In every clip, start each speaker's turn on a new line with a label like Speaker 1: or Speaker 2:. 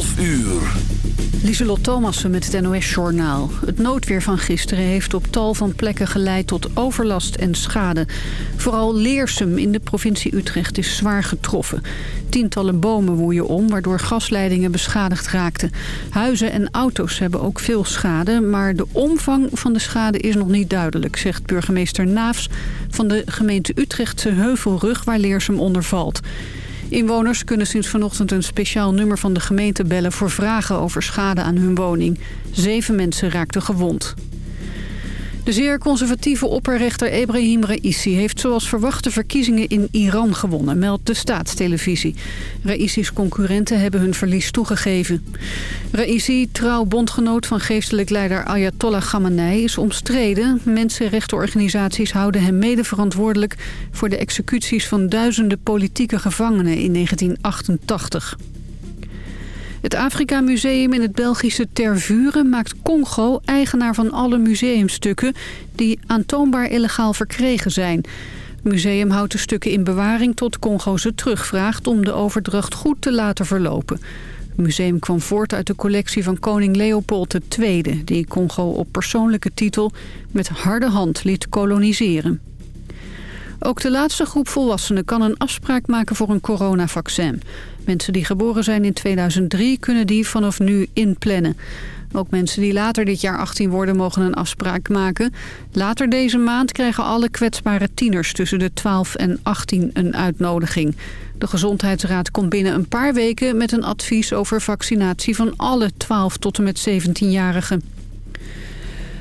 Speaker 1: 12 uur.
Speaker 2: Lieselot Thomassen met het NOS-journaal. Het noodweer van gisteren heeft op tal van plekken geleid tot overlast en schade. Vooral Leersum in de provincie Utrecht is zwaar getroffen. Tientallen bomen woeien om, waardoor gasleidingen beschadigd raakten. Huizen en auto's hebben ook veel schade, maar de omvang van de schade is nog niet duidelijk, zegt burgemeester Naafs van de gemeente Utrechtse Heuvelrug waar Leersum onder valt. Inwoners kunnen sinds vanochtend een speciaal nummer van de gemeente bellen... voor vragen over schade aan hun woning. Zeven mensen raakten gewond. De zeer conservatieve opperrechter Ebrahim Raisi heeft zoals verwacht de verkiezingen in Iran gewonnen, meldt de staatstelevisie. Raisi's concurrenten hebben hun verlies toegegeven. Raisi, trouw bondgenoot van geestelijk leider Ayatollah Khamenei, is omstreden. Mensenrechtenorganisaties houden hem mede verantwoordelijk voor de executies van duizenden politieke gevangenen in 1988. Het Afrika Museum in het Belgische Tervuren maakt Congo eigenaar van alle museumstukken die aantoonbaar illegaal verkregen zijn. Het museum houdt de stukken in bewaring tot Congo ze terugvraagt om de overdracht goed te laten verlopen. Het museum kwam voort uit de collectie van koning Leopold II... die Congo op persoonlijke titel met harde hand liet koloniseren. Ook de laatste groep volwassenen kan een afspraak maken voor een coronavaccin. Mensen die geboren zijn in 2003 kunnen die vanaf nu inplannen. Ook mensen die later dit jaar 18 worden mogen een afspraak maken. Later deze maand krijgen alle kwetsbare tieners tussen de 12 en 18 een uitnodiging. De Gezondheidsraad komt binnen een paar weken met een advies over vaccinatie van alle 12 tot en met 17-jarigen.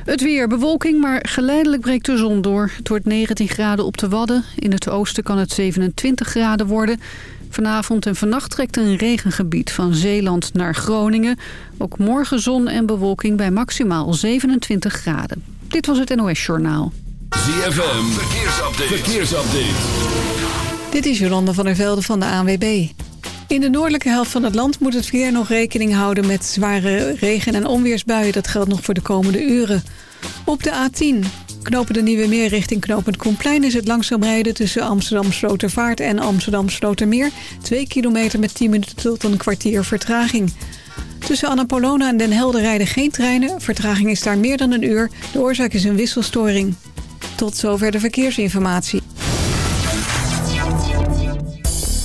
Speaker 2: Het weer, bewolking, maar geleidelijk breekt de zon door. Het wordt 19 graden op de Wadden. In het oosten kan het 27 graden worden. Vanavond en vannacht trekt een regengebied van Zeeland naar Groningen. Ook morgen zon en bewolking bij maximaal 27 graden. Dit was het NOS Journaal.
Speaker 1: ZFM, verkeersupdate. verkeersupdate.
Speaker 2: Dit is Jolanda van der Velde van de ANWB. In de noordelijke helft van het land moet het verkeer nog rekening houden met zware regen- en onweersbuien. Dat geldt nog voor de komende uren. Op de A10 knopen de Nieuwe Meer richting knooppunt Koenplein is het langzaam rijden tussen Amsterdam Slotervaart en Amsterdam Slotermeer. 2 kilometer met 10 minuten tot een kwartier vertraging. Tussen Annapolona en Den Helder rijden geen treinen. Vertraging is daar meer dan een uur. De oorzaak is een wisselstoring. Tot zover de verkeersinformatie.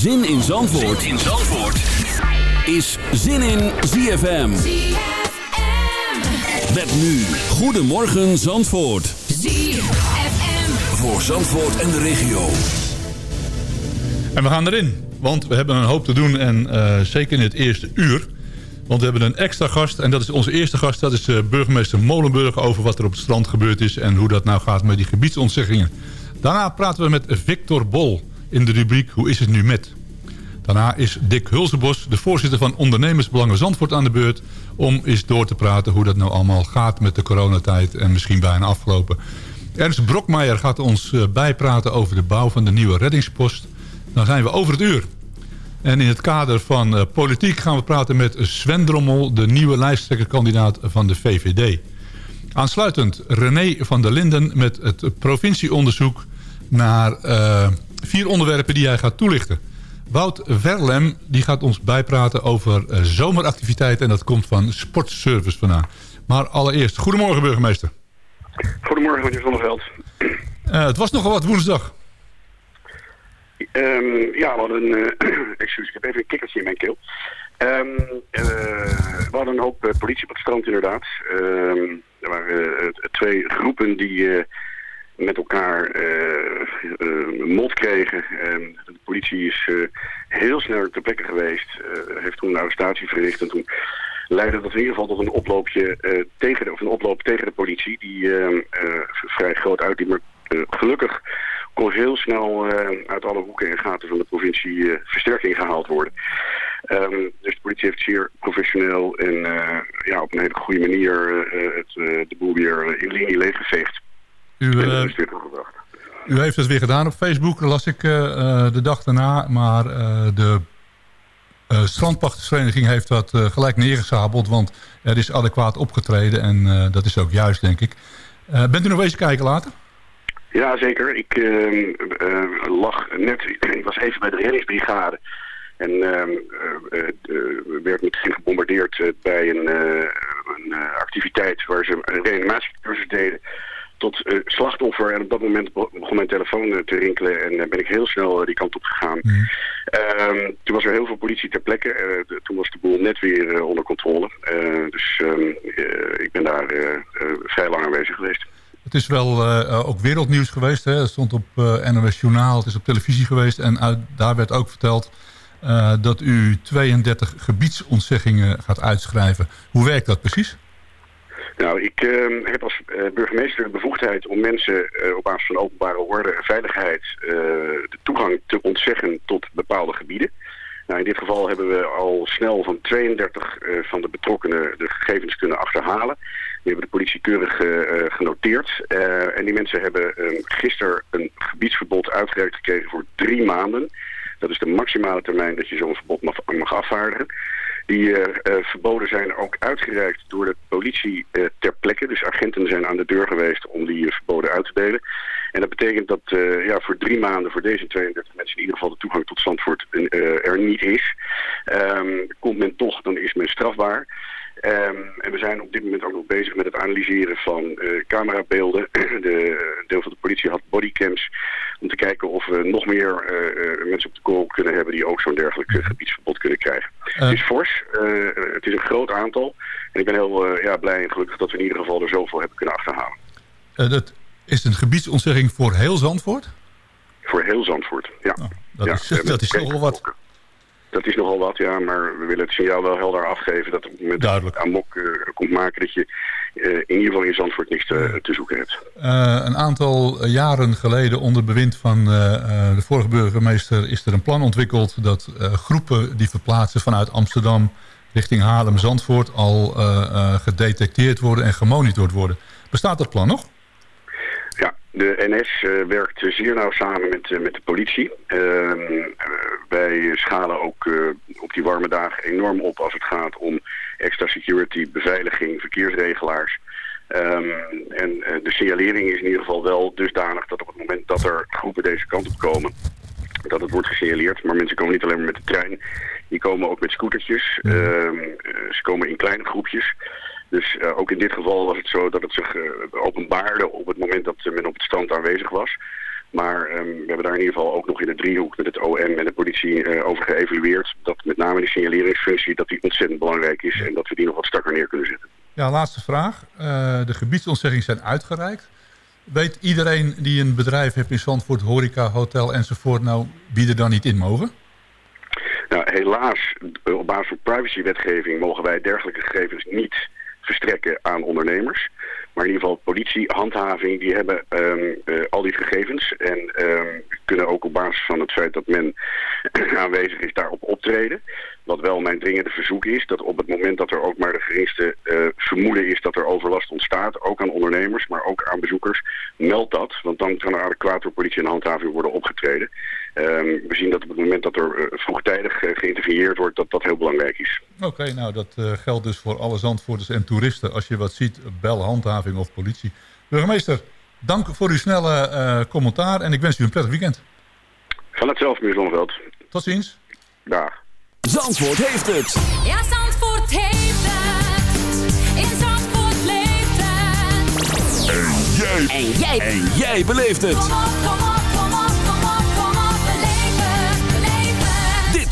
Speaker 1: Zin in Zandvoort, in Zandvoort. is Zin in ZFM. Met nu, Goedemorgen Zandvoort. Voor Zandvoort en de regio.
Speaker 3: En we gaan erin, want we hebben een hoop te doen en eh, zeker in het eerste uur. Want we hebben een extra gast en dat is onze eerste gast. Dat is uh, burgemeester Molenburg over wat er op het strand gebeurd is... en hoe dat nou gaat met die gebiedsontzeggingen. Daarna praten we met Victor Bol in de rubriek Hoe is het nu met? Daarna is Dick Hulsebos, de voorzitter van Ondernemersbelangen Zandvoort aan de beurt... om eens door te praten hoe dat nou allemaal gaat met de coronatijd en misschien bijna afgelopen. Ernst Brokmeijer gaat ons eh, bijpraten over de bouw van de nieuwe reddingspost. Dan zijn we over het uur. En in het kader van eh, politiek gaan we praten met Sven Drommel... de nieuwe lijsttrekkerkandidaat van de VVD. Aansluitend René van der Linden met het provincieonderzoek... naar eh, vier onderwerpen die hij gaat toelichten. Wout Verlem die gaat ons bijpraten over eh, zomeractiviteiten... en dat komt van Sportservice vandaan. Maar allereerst, goedemorgen burgemeester.
Speaker 4: Goedemorgen, meneer Zonneveld.
Speaker 3: Eh, het was nogal wat woensdag.
Speaker 4: Ehm ja, we hadden een... eh, excuus, ik heb even een kikkertje in mijn keel. Ehm, eh, we hadden een hoop politie op het strand inderdaad. Ehm, er waren twee groepen die met elkaar eh, eh, mot kregen. En de politie is eh, heel snel ter plekke geweest. heeft toen een arrestatie verricht en toen leidde dat in ieder geval tot een oploopje tegen of een oploop tegen de politie die vrij groot uitliep. Maar gelukkig kon heel snel uit alle hoeken en gaten van de provincie versterking gehaald worden. Ehm, dus de politie heeft zeer professioneel en ja, op een hele goede manier het, de boel weer in linie leeggeveegd.
Speaker 3: U, eh,
Speaker 4: weer teruggebracht.
Speaker 3: u heeft het weer gedaan op Facebook, las ik eh, eh, de dag daarna. Maar de eh strandpachtersvereniging heeft dat gelijk neergezabeld. Want er is adequaat opgetreden en dat is ook juist, denk ik. Bent u nog eens kijken later?
Speaker 4: Ja, zeker. Ik ehm, eh, lag net, ik was even bij de reddingsbrigade. En ehm, eh, eh, werd meteen gebombardeerd bij een, een activiteit waar ze een reanimatiecursus deden tot eh, slachtoffer. En op dat moment be- begon mijn telefoon eh, te rinkelen en eh, ben ik heel snel die kant op gegaan. Ehm, toen was er heel veel politie ter plekke. De- toen was de boel net weer onder controle. Dus ehm, eh, ik ben daar vrij lang aanwezig geweest.
Speaker 3: Het is wel ook wereldnieuws geweest. Hè? Het stond op NOS Journaal, het is op televisie geweest. En uit, daar werd ook verteld dat u 32 gebiedsontzeggingen gaat uitschrijven. Hoe werkt dat precies?
Speaker 4: Nou, ik ehm, heb als eh, burgemeester de bevoegdheid om mensen eh, op basis van openbare orde en veiligheid eh, de toegang te ontzeggen tot bepaalde gebieden. Nou, in dit geval hebben we al snel van 32 eh, van de betrokkenen de gegevens kunnen achterhalen. Die hebben de politie keurig genoteerd. En die mensen hebben ehm, gisteren een gebiedsverbod uitgereikt gekregen voor drie maanden. Dat is de maximale termijn dat je zo'n verbod mag afvaardigen. Die eh, eh, verboden zijn ook uitgereikt door de politie eh, ter plekke. Dus agenten zijn aan de deur geweest om die verboden uit te delen. En dat betekent dat ja, voor drie maanden voor deze 32 mensen in ieder geval de toegang tot Zandvoort er niet is. Ehm, komt men toch, dan is men strafbaar. Ehm, en we zijn op dit moment ook nog bezig met het analyseren van eh, camerabeelden. De deel van de politie had bodycams om te kijken of we nog meer eh, eh, mensen op de kool kunnen hebben die ook zo'n dergelijk gebiedsverbod kunnen krijgen. Het is fors, het is een groot aantal. En ik ben heel ja, blij en gelukkig dat we in ieder geval er zoveel hebben kunnen achterhalen.
Speaker 3: Dat is een gebiedsontzegging voor heel Zandvoort?
Speaker 4: Voor heel Zandvoort, ja.
Speaker 3: Nou, dat
Speaker 4: Ja,
Speaker 3: is, dat is
Speaker 4: het
Speaker 3: nogal wat.
Speaker 4: Dat is nogal wat, ja, maar we willen het signaal wel helder afgeven dat het moment
Speaker 3: Duidelijk.
Speaker 4: je amok eh, komt maken dat je eh, in ieder geval in Zandvoort niks te, te zoeken hebt.
Speaker 3: Eh, een aantal jaren geleden onder bewind van eh, eh, de vorige burgemeester... is er een plan ontwikkeld dat eh, groepen die verplaatsen vanuit Amsterdam... richting Haarlem-Zandvoort al eh, eh, gedetecteerd worden en gemonitord worden. Bestaat dat plan nog?
Speaker 4: De NS eh, werkt zeer nauw samen met, eh, met de politie. Ehm, eh, wij schalen ook op die warme dagen enorm op als het gaat om extra security, beveiliging, verkeersregelaars. Ehm, en de signalering is in ieder geval wel dusdanig dat op het moment dat er groepen deze kant op komen, dat het wordt gesignaleerd. Maar mensen komen niet alleen maar met de trein, die komen ook met scootertjes. Ehm, eh, ze komen in kleine groepjes. Dus eh, ook in dit geval was het zo dat het zich eh, openbaarde op het moment dat men op het strand aanwezig was. Maar ehm, we hebben daar in ieder geval ook nog in de driehoek met het OM en de politie eh, over geëvalueerd. Dat met name die signaleringsfunctie dat die ontzettend belangrijk is en dat we die nog wat strakker neer kunnen zetten.
Speaker 3: Ja, laatste vraag. Eh, de gebiedsontzeggingen zijn uitgereikt. Weet iedereen die een bedrijf heeft in Zandvoort, horeca, hotel enzovoort... nou, wie er dan niet in mogen?
Speaker 4: Nou, helaas, eh, op basis van privacywetgeving mogen wij dergelijke gegevens niet verstrekken aan ondernemers. Maar in ieder geval politie, handhaving, die hebben ehm, eh, al die gegevens en ehm, kunnen ook op basis van het feit dat men aanwezig is daarop optreden. Wat wel mijn dringende verzoek is, dat op het moment dat er ook maar de geringste eh, vermoeden is dat er overlast ontstaat, ook aan ondernemers, maar ook aan bezoekers, meld dat. Want dan kan er adequaat door politie en handhaving worden opgetreden. Ehm, we zien dat op het moment dat er eh, vroegtijdig eh, geïnterveneerd wordt, dat dat heel belangrijk is.
Speaker 3: Oké, nou dat eh, geldt dus voor alle Zandvoorters en toeristen. Als je wat ziet, bel handhaving of politie. Burgemeester, dank voor uw snelle eh, commentaar en ik wens u een prettig weekend.
Speaker 4: Van hetzelfde, meneer Zonneveld.
Speaker 3: Tot ziens.
Speaker 4: Dag.
Speaker 1: Zandvoort heeft het.
Speaker 5: Ja, Zandvoort heeft het. In Zandvoort leeft het.
Speaker 1: En jij. En jij beleeft het.
Speaker 5: Kom op, kom op,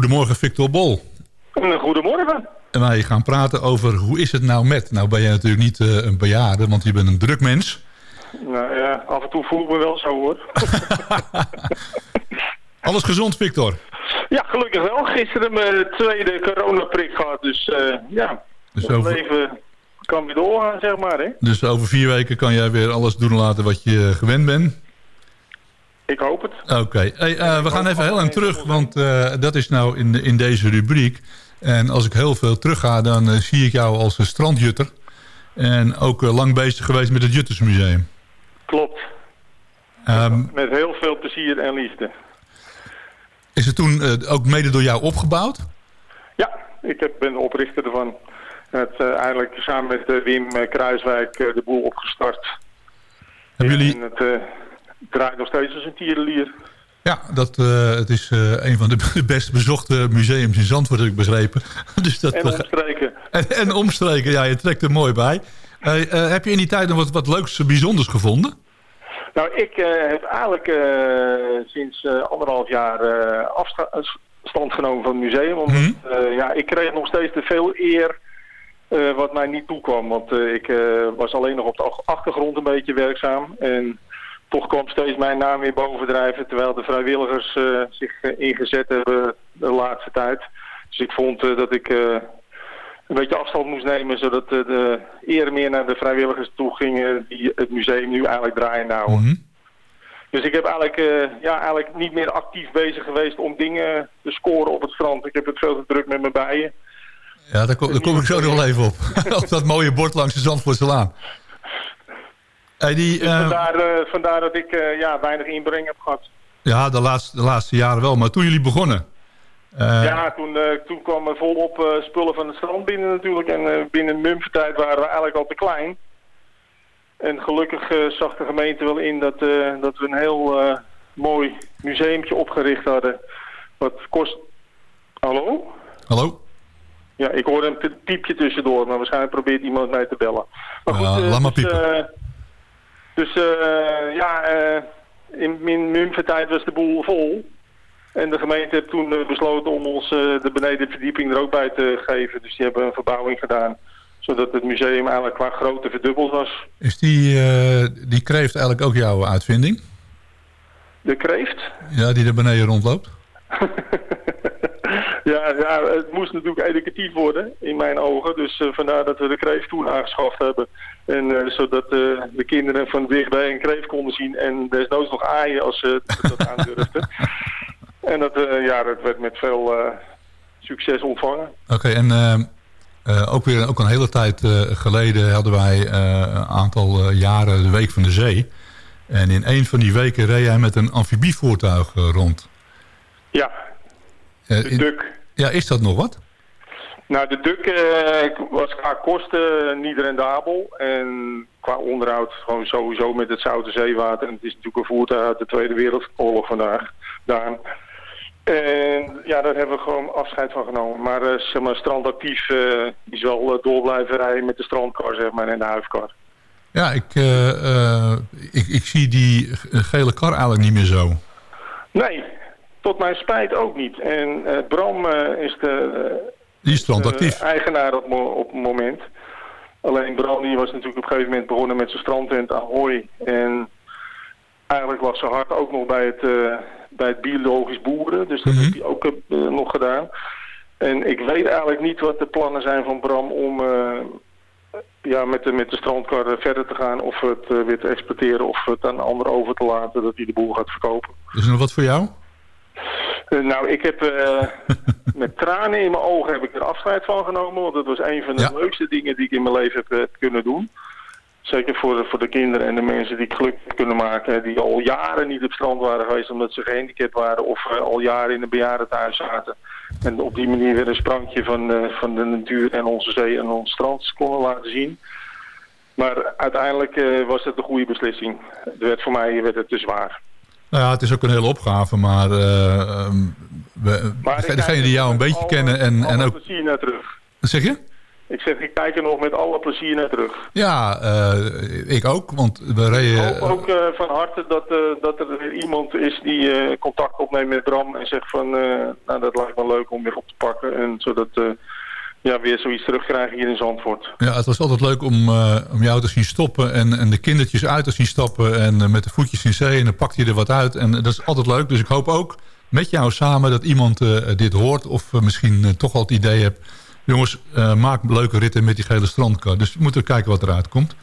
Speaker 3: Goedemorgen Victor Bol.
Speaker 6: Goedemorgen.
Speaker 3: En wij gaan praten over hoe is het nou met. Nou ben je natuurlijk niet eh, een bejaarde, want je bent een druk mens.
Speaker 6: Nou ja, af en toe voel ik me wel zo hoor.
Speaker 3: Alles gezond Victor.
Speaker 6: ja, gelukkig wel. Gisteren mijn tweede coronaprik gehad. Dus eh, ja,
Speaker 3: Dus
Speaker 6: het leven kan weer doorgaan, zeg maar. Hè?
Speaker 3: dus over vier weken kan jij weer alles doen en laten wat je gewend bent.
Speaker 6: Ik hoop het.
Speaker 3: Oké, hey, eh, we gaan even heel aan terug, want eh, dat is nou in, in deze rubriek. En als ik heel veel terugga, dan eh, zie ik jou als een strandjutter. En ook lang bezig geweest met het Juttersmuseum.
Speaker 6: Klopt.
Speaker 3: Ehm,
Speaker 6: Met heel veel plezier en liefde.
Speaker 3: is het toen ook mede door jou opgebouwd?
Speaker 6: Ja, ik heb, ben de oprichter ervan. Het, eigenlijk samen met Wim Kruiswijk de boel opgestart.
Speaker 3: Hebben jullie...
Speaker 6: En het draait nog steeds als een tierenlier.
Speaker 3: Ja, dat, eh, het is eh, een van de de best bezochte museums in Zandvoort, heb ik begrepen. dus dat,
Speaker 6: En omstreken.
Speaker 3: en, en omstreken, ja, je trekt er mooi bij. Eh, heb je in die tijd nog wat, wat leuks, bijzonders gevonden?
Speaker 6: Nou, ik heb eigenlijk sinds anderhalf jaar afstand genomen van het museum. Omdat
Speaker 3: Mhm.
Speaker 6: ja, ik kreeg nog steeds te veel eer wat mij niet toekwam. Want ik was alleen nog op de ach- achtergrond een beetje werkzaam. En toch kwam steeds mijn naam weer bovendrijven. Terwijl de vrijwilligers eh, zich eh, ingezet hebben de laatste tijd. Dus ik vond eh, dat ik een beetje afstand moest nemen. Zodat de eer meer naar de vrijwilligers toe ging. die het museum nu eigenlijk draaien houden.
Speaker 3: Mhm.
Speaker 6: Dus ik heb eigenlijk, ja, eigenlijk niet meer actief bezig geweest om dingen te scoren op het strand. Ik heb het veel te druk met mijn bijen.
Speaker 3: Ja, daar kom, daar kom ik zo nog wel even op. op dat mooie bord langs de Zandvoortselaan. Hey, die,
Speaker 6: Dus
Speaker 3: eh,
Speaker 6: vandaar, eh, vandaar dat ik eh, ja, weinig inbreng heb gehad.
Speaker 3: ja, de laatste, de laatste jaren wel. Maar toen jullie begonnen...
Speaker 6: ja, toen, eh, toen kwamen volop spullen van het strand binnen natuurlijk. En binnen Mumford-tijd waren we eigenlijk al te klein. En gelukkig zag de gemeente wel in dat, dat we een heel mooi museumpje opgericht hadden. Wat kost... Hallo?
Speaker 3: Hallo?
Speaker 6: Ja, ik hoorde een piepje tussendoor, maar waarschijnlijk probeert iemand mij te bellen. Maar goed,
Speaker 3: laat maar
Speaker 6: dus,
Speaker 3: piepen.
Speaker 6: Dus eh, ja, eh, in, Mumford-tijd was de boel vol. En de gemeente heeft toen eh, besloten om ons de benedenverdieping er ook bij te geven. Dus die hebben een verbouwing gedaan, zodat het museum eigenlijk qua grootte verdubbeld was.
Speaker 3: Is die, die kreeft eigenlijk ook jouw uitvinding?
Speaker 6: De kreeft?
Speaker 3: Ja, die er beneden rondloopt?
Speaker 6: ja, ja, het moest natuurlijk educatief worden in mijn ogen. Dus eh, vandaar dat we de kreeft toen aangeschaft hebben. En eh, zodat eh, de kinderen van dichtbij een kreeft konden zien. En desnoods nog aaien als ze dat aandurfden. En dat, ja, dat werd met veel succes ontvangen.
Speaker 3: Oké, en ook weer ook een hele tijd geleden hadden wij een aantal jaren de Week van de Zee. En in een van die weken reed jij met een amfibievoertuig rond.
Speaker 6: Ja, de
Speaker 3: in-
Speaker 6: duk.
Speaker 3: ja, is dat nog wat?
Speaker 6: Nou, de duk eh, was qua kosten niet rendabel. En qua onderhoud gewoon sowieso met het zoute zeewater. En het is natuurlijk een voertuig uit de Tweede Wereldoorlog vandaag. Daar. En ja, daar hebben we gewoon afscheid van genomen. Maar, eh, zeg maar strandactief eh, is wel eh, door blijven rijden met de strandkar zeg maar, en de huifkar.
Speaker 3: Ja, ik, eh, eh, ik, ik zie die gele kar eigenlijk niet meer zo.
Speaker 6: Nee, tot mijn spijt ook niet. En eh, Bram eh, is de, eh,
Speaker 3: Die is
Speaker 6: de eigenaar op, op het moment. Alleen Bram die was natuurlijk op een gegeven moment begonnen met zijn strandtent Ahoy. En eigenlijk lag zijn hart ook nog bij het, bij het biologisch boeren. Dus dat
Speaker 3: Mhm.
Speaker 6: heeft hij ook nog gedaan. En ik weet eigenlijk niet wat de plannen zijn van Bram om ja, met, de, met de strandkar verder te gaan. Of het weer te exporteren of het aan een ander over te laten dat hij de boel gaat verkopen.
Speaker 3: Is er nog wat voor jou?
Speaker 6: Eh, nou, ik heb eh, met tranen in mijn ogen heb ik er afscheid van genomen. Want dat was een van de
Speaker 3: Ja.
Speaker 6: leukste dingen die ik in mijn leven heb, eh, kunnen doen. Zeker voor, de- voor de kinderen en de mensen die ik gelukkig kunnen maken. Die al jaren niet op strand waren geweest omdat ze gehandicapt waren. Of al jaren in een bejaardentehuis zaten. En op die manier weer een sprankje van, van de natuur en onze zee en ons strand konden laten zien. Maar uiteindelijk was het een goede beslissing. Het werd voor mij werd het te zwaar.
Speaker 3: Nou ja, het is ook een hele opgave, maar, eh, ehm, we,
Speaker 6: Maar ik
Speaker 3: degene die jou een beetje kennen en, en ook...
Speaker 6: plezier naar terug.
Speaker 3: Wat zeg je?
Speaker 6: Ik zeg, ik kijk er nog met alle plezier naar terug.
Speaker 3: Ja, eh, ik ook, want we
Speaker 6: Ik
Speaker 3: reden...
Speaker 6: hoop ook eh, van harte dat, dat er weer iemand is die contact opneemt met Bram en zegt van, eh, nou dat lijkt me leuk om weer op te pakken. En zodat ja, weer zoiets terugkrijgen hier in Zandvoort.
Speaker 3: Ja, het was altijd leuk om, eh, om jou te zien stoppen en, en de kindertjes uit te zien stappen en eh, met de voetjes in zee en dan pakt hij er wat uit. En dat is altijd leuk, dus ik hoop ook met jou samen dat iemand eh, dit hoort of eh, misschien eh, toch al het idee hebt. Jongens, eh, maak leuke ritten met die gele strandkar. Dus we moeten kijken wat eruit komt.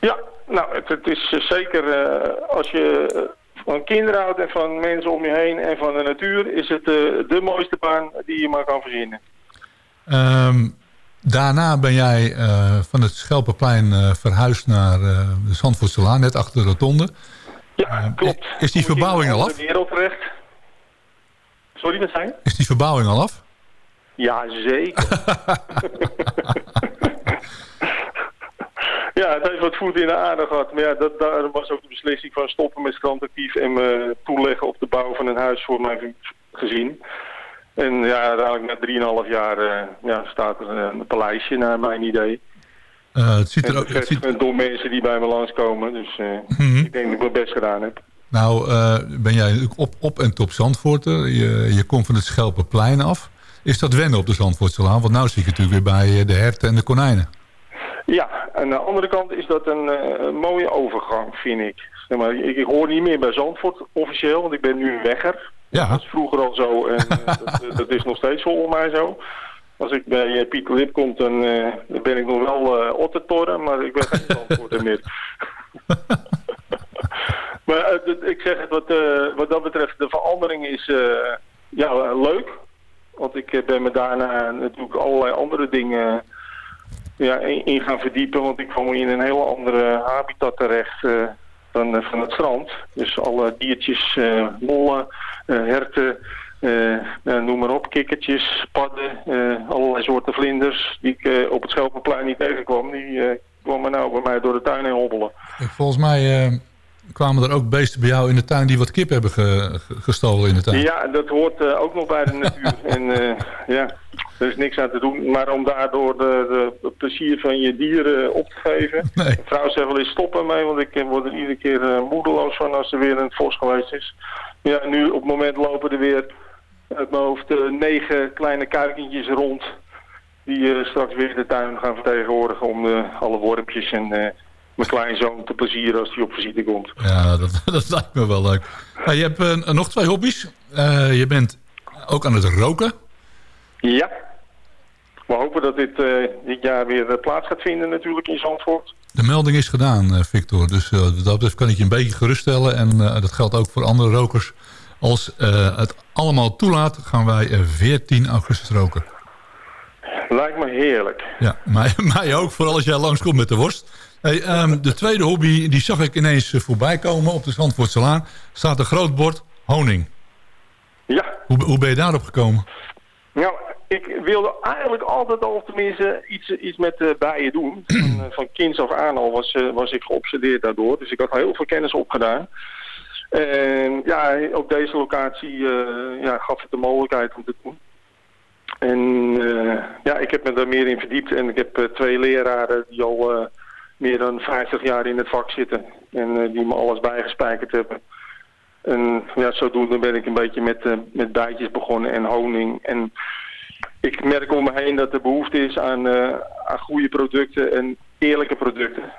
Speaker 6: Ja, nou, het, het is eh, zeker eh, als je eh, van kinderen houdt en van mensen om je heen en van de natuur, is het eh, de mooiste baan die je maar kan verzinnen.
Speaker 3: Ehm, daarna ben jij eh, van het Schelpenplein eh, verhuisd naar eh, de Zandvoortselaan, net achter de rotonde.
Speaker 6: Ja,
Speaker 3: Eh,
Speaker 6: klopt.
Speaker 3: is die verbouwing al
Speaker 6: terecht. Sorry, wat zei je?
Speaker 3: Is die verbouwing al af?
Speaker 6: Ja, zeker. ja, het heeft wat voet in de aarde gehad. Maar ja, dat, daar was ook de beslissing van stoppen met strandactief en me toeleggen op de bouw van een huis voor mij gezien. En ja, uiteindelijk na 3,5 jaar eh, ja, staat er een paleisje naar mijn idee.
Speaker 3: Eh, het ziet
Speaker 6: En
Speaker 3: er ook... Het ziet,
Speaker 6: door mensen die bij me langskomen. Dus eh,
Speaker 3: Mhm.
Speaker 6: ik denk dat ik mijn best gedaan heb.
Speaker 3: Nou, eh, ben jij natuurlijk op, op en top Zandvoorter. Je, je komt van het Schelpenplein af. Is dat wennen op de Zandvoortselaan? Want nou zie ik het natuurlijk weer bij eh, de herten en de konijnen.
Speaker 6: Ja, aan de andere kant is dat een, eh, een mooie overgang, vind ik. Zeg maar, ik. Ik hoor niet meer bij Zandvoort officieel, want ik ben nu een wegger.
Speaker 3: Ja.
Speaker 6: Dat is vroeger al zo en eh, dat, dat is nog steeds volgens mij zo. Als ik bij eh, Pieter Lip kom, dan, eh, dan ben ik nog wel uh, Ottertoren, maar ik ben geen Zandvoorter meer. maar eh, ik zeg het, wat, eh, wat dat betreft, de verandering is eh, ja, leuk. Want ik eh, ben me daarna natuurlijk allerlei andere dingen ja, in, gaan verdiepen. Want ik kwam in een hele andere habitat terecht eh, dan eh, van het strand. Dus alle diertjes, eh mollen, eh, herten, noem maar op, kikkertjes, padden, allerlei soorten vlinders die ik op het Schelpenplein niet tegenkwam. Die kwamen nou bij mij door de tuin heen hobbelen.
Speaker 3: Volgens mij kwamen er ook beesten bij jou in de tuin... die wat kip hebben ge- ge- gestolen in de tuin.
Speaker 6: Ja, dat hoort eh, ook nog bij de natuur. en eh, ja, er is niks aan te doen. Maar om daardoor de, de, het plezier van je dieren op te geven.
Speaker 3: Nee.
Speaker 6: Vrouw zegt wel eens stoppen mee, want ik eh, word er iedere keer eh, moedeloos van als er weer een vos geweest is. Ja, nu op het moment lopen er weer uit mijn hoofd eh, negen kleine kuikentjes rond. Die eh, straks weer de tuin gaan vertegenwoordigen om eh, alle wormpjes en eh, mijn kleinzoon te plezieren als hij op visite komt.
Speaker 3: Ja, dat, dat lijkt me wel leuk. Ja, je hebt eh, nog twee hobby's. Eh, je bent ook aan het roken.
Speaker 6: Ja. We hopen dat dit eh, dit jaar weer plaats gaat vinden natuurlijk in Zandvoort.
Speaker 3: De melding is gedaan, Victor. Dus dat betreft kan ik je een beetje geruststellen. En dat geldt ook voor andere rokers. Als het allemaal toelaat, gaan wij eh, 14 augustus roken.
Speaker 6: Lijkt me heerlijk.
Speaker 3: Ja, mij, mij ook. Vooral als jij langskomt met de worst. Hey, ehm, de tweede hobby, die zag ik ineens eh, voorbij komen op de Zandvoortselaan. Staat een groot bord honing.
Speaker 6: Ja.
Speaker 3: Hoe, hoe ben je daarop gekomen?
Speaker 6: Nou, ik wilde eigenlijk altijd al tenminste iets, iets met eh, bijen doen. Van, eh, van kinds af aan al was, was ik geobsedeerd daardoor. Dus ik had heel veel kennis opgedaan. En ja, op deze locatie ja, gaf het de mogelijkheid om te doen. En ja, ik heb me daar meer in verdiept. En ik heb twee leraren die al meer dan 50 jaar in het vak zitten. En eh, die me alles bijgespijkerd hebben. En ja, zodoende ben ik een beetje met, eh, met bijtjes begonnen en honing. En ik merk om me heen dat er behoefte is aan, eh, aan goede producten en eerlijke producten.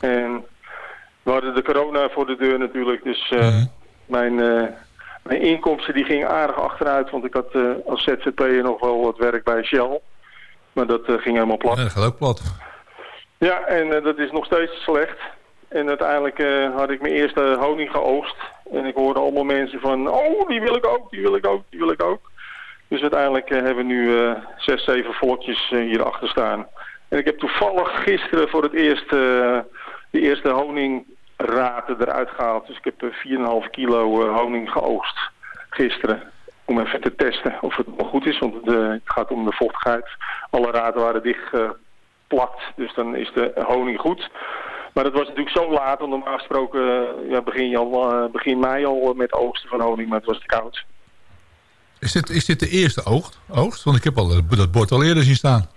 Speaker 6: En we hadden de corona voor de deur natuurlijk, dus
Speaker 3: Mhm.
Speaker 6: mijn, mijn inkomsten die gingen aardig achteruit. Want ik had als ZZP'er nog wel wat werk bij Shell. Maar dat ging helemaal plat.
Speaker 3: Ja, dat gaat ook plat.
Speaker 6: Ja, en eh, dat is nog steeds slecht. En uiteindelijk eh, had ik mijn eerste honing geoogst. En ik hoorde allemaal mensen van, oh, die wil ik ook, die wil ik ook, die wil ik ook. Dus uiteindelijk eh, hebben we nu zes, zeven volkjes uh, hier achter staan. En ik heb toevallig gisteren voor het eerst de eerste honingraten eruit gehaald. Dus ik heb uh, 4,5 kilo honing geoogst gisteren. Om even te testen of het nog goed is, want het, gaat om de vochtigheid. Alle raten waren dus dan is de honing goed. Maar dat was natuurlijk zo laat, want normaal gesproken ja, begin, je al, uh, begin mei al met oogsten van honing, maar het was te koud.
Speaker 3: Is dit, is dit de eerste oogst? oogst? Want ik heb al dat bord al eerder zien staan.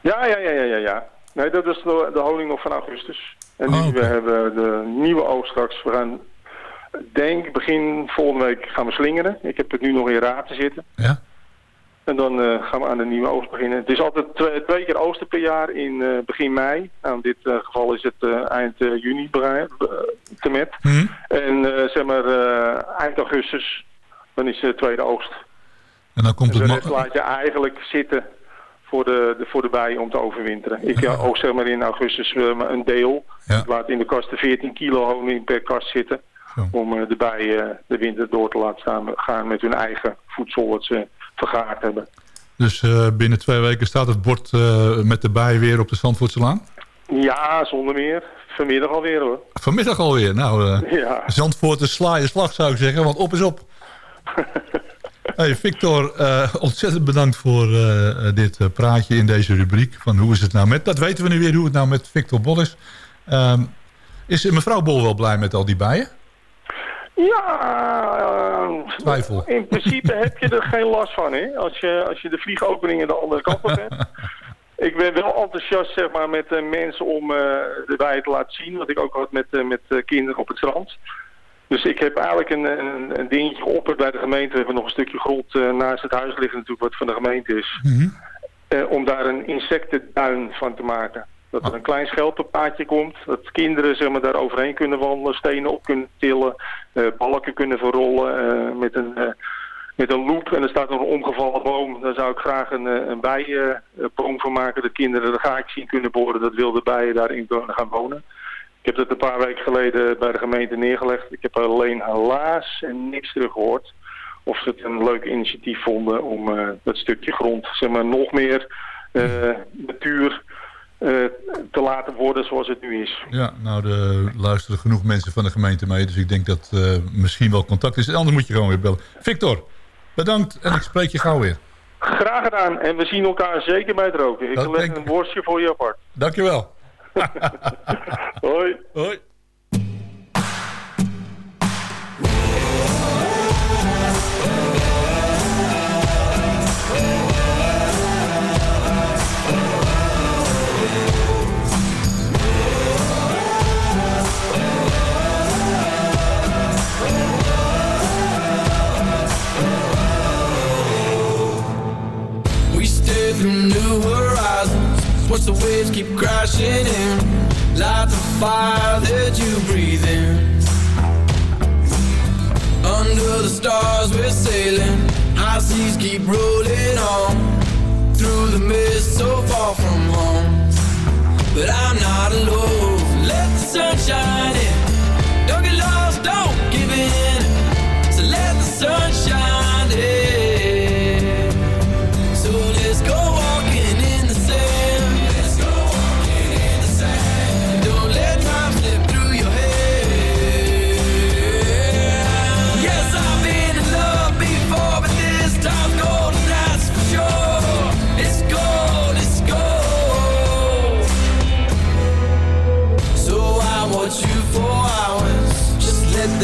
Speaker 6: Ja, ja, ja, ja, ja, ja. Nee, dat is de, de honing nog van augustus. En nu
Speaker 3: Oh,
Speaker 6: we hebben de nieuwe oogst straks. We gaan, denk begin volgende week gaan we slingeren. Ik heb het nu nog in raad zitten.
Speaker 3: Ja?
Speaker 6: En dan eh, gaan we aan de nieuwe oogst beginnen. Het is altijd twee, twee keer oosten per jaar in eh, begin mei. Nou, in dit eh, geval is het eind juni te met.
Speaker 3: Hm?
Speaker 6: En zeg maar eind augustus, dan is de tweede oogst.
Speaker 3: En dan komt
Speaker 6: En
Speaker 3: het...
Speaker 6: rest laat je eigenlijk zitten voor de, de, voor de bijen om te overwinteren. Ik ja, ook zeg maar in augustus een deel.
Speaker 3: Ja.
Speaker 6: Ik laat in de kast de 14 kilo honing per kast zitten.
Speaker 3: Zo.
Speaker 6: Om eh, de bijen de winter door te laten gaan met hun eigen voedsel wat ze vergaard hebben.
Speaker 3: Dus eh, binnen twee weken staat het bord eh, met de bij weer op de Zandvoortselaan?
Speaker 6: Ja, zonder meer. Vanmiddag alweer hoor.
Speaker 3: Vanmiddag alweer. Nou, eh
Speaker 6: Ja.
Speaker 3: Zandvoort is sla je slag zou ik zeggen, want op is op. Hey Victor, eh, ontzettend bedankt voor eh, eh, dit eh, praatje in deze rubriek. Van hoe is het nou met, dat weten we nu weer, hoe het nou met Victor Bol is. Ehm, is mevrouw Bol wel blij met al die bijen?
Speaker 6: Ja,
Speaker 3: Twijfel.
Speaker 6: in principe heb je er geen last van, hè? Als je, als je de vliegopeningen de andere kant op hebt. Ik ben wel enthousiast, zeg maar, met eh, mensen om de bijen te laten zien. Wat ik ook had met, eh, met kinderen op het strand. Dus ik heb eigenlijk een, een, een dingetje geopperd bij de gemeente. We hebben nog een stukje grond naast het huis liggen natuurlijk, wat van de gemeente is. Eh, om daar een insectenduin van te maken. Dat er een klein schelpenpaadje komt. Dat kinderen zeg maar, daar overheen kunnen wandelen, stenen op kunnen tillen, eh, balken kunnen verrollen eh, met, een, eh, met een loop. En er staat nog een omgevallen boom. Daar zou ik graag een, een bijenboom van maken. Dat kinderen de gaatjes zien kunnen boren. Dat wilde bijen daarin kunnen gaan wonen. Ik heb dat een paar weken geleden bij de gemeente neergelegd. Ik heb alleen helaas niks terug gehoord. Of ze het een leuk initiatief vonden om dat stukje grond zeg maar, nog meer natuur te laten worden zoals het nu is.
Speaker 3: Ja, nou, er luisteren genoeg mensen van de gemeente mee. Dus ik denk dat eh, misschien wel contact is. Anders moet je gewoon weer bellen. Victor, bedankt en ik spreek je gauw weer.
Speaker 6: Graag gedaan en we zien elkaar zeker bij het roken. Ik leg
Speaker 3: denk
Speaker 6: een worstje voor je apart.
Speaker 3: Dankjewel.
Speaker 6: Hoi.
Speaker 3: Hoi.
Speaker 7: Watch the waves keep crashing in. Light the fire that you breathe in. Under the stars we're sailing. High seas keep rolling on. Through the mist so far from home. But I'm not alone. Let the sun shine in.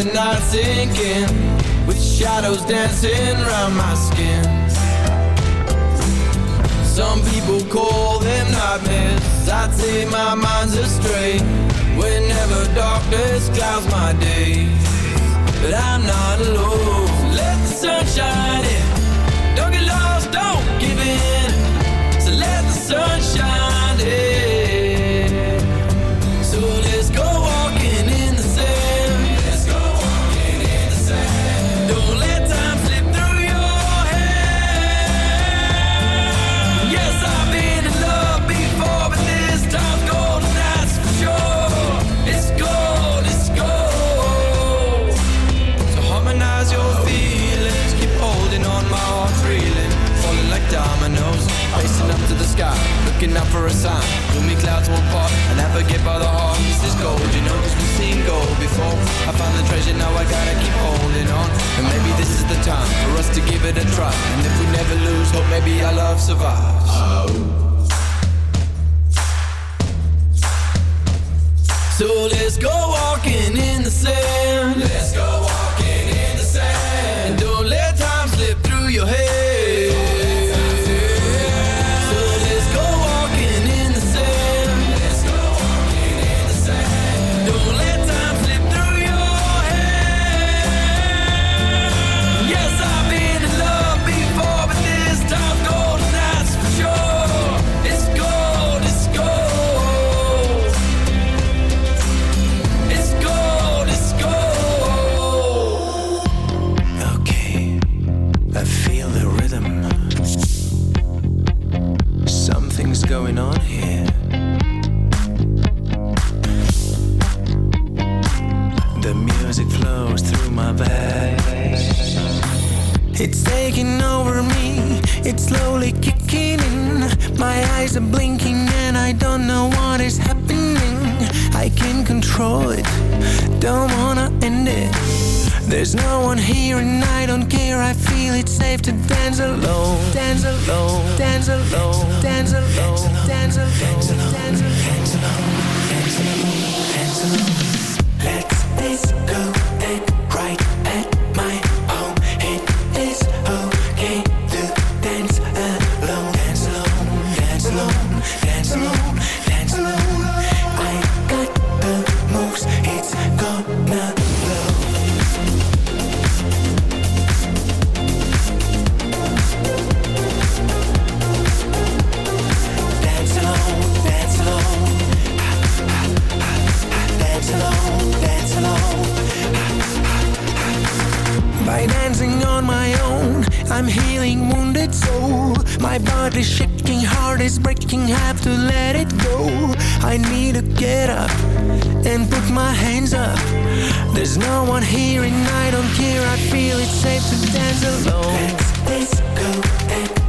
Speaker 7: The night sinking. With shadows dancing around my skin. Some people call them nightmares. I'd say my mind's astray. Whenever darkness clouds my days. But I'm not alone. Let the sun shine in.
Speaker 8: Control it, don't wanna end it. There's no one here and I don't care. I feel it's safe to dance alone, dance alone, dance alone, dance alone, dance alone, dance alone, dance alone. Let's discotheque right I'm healing wounded soul. My body's shaking, heart is breaking, have to let it go. I need to get up and put my hands up. There's no one here and I don't care. I feel it's safe to dance alone. Let's disco right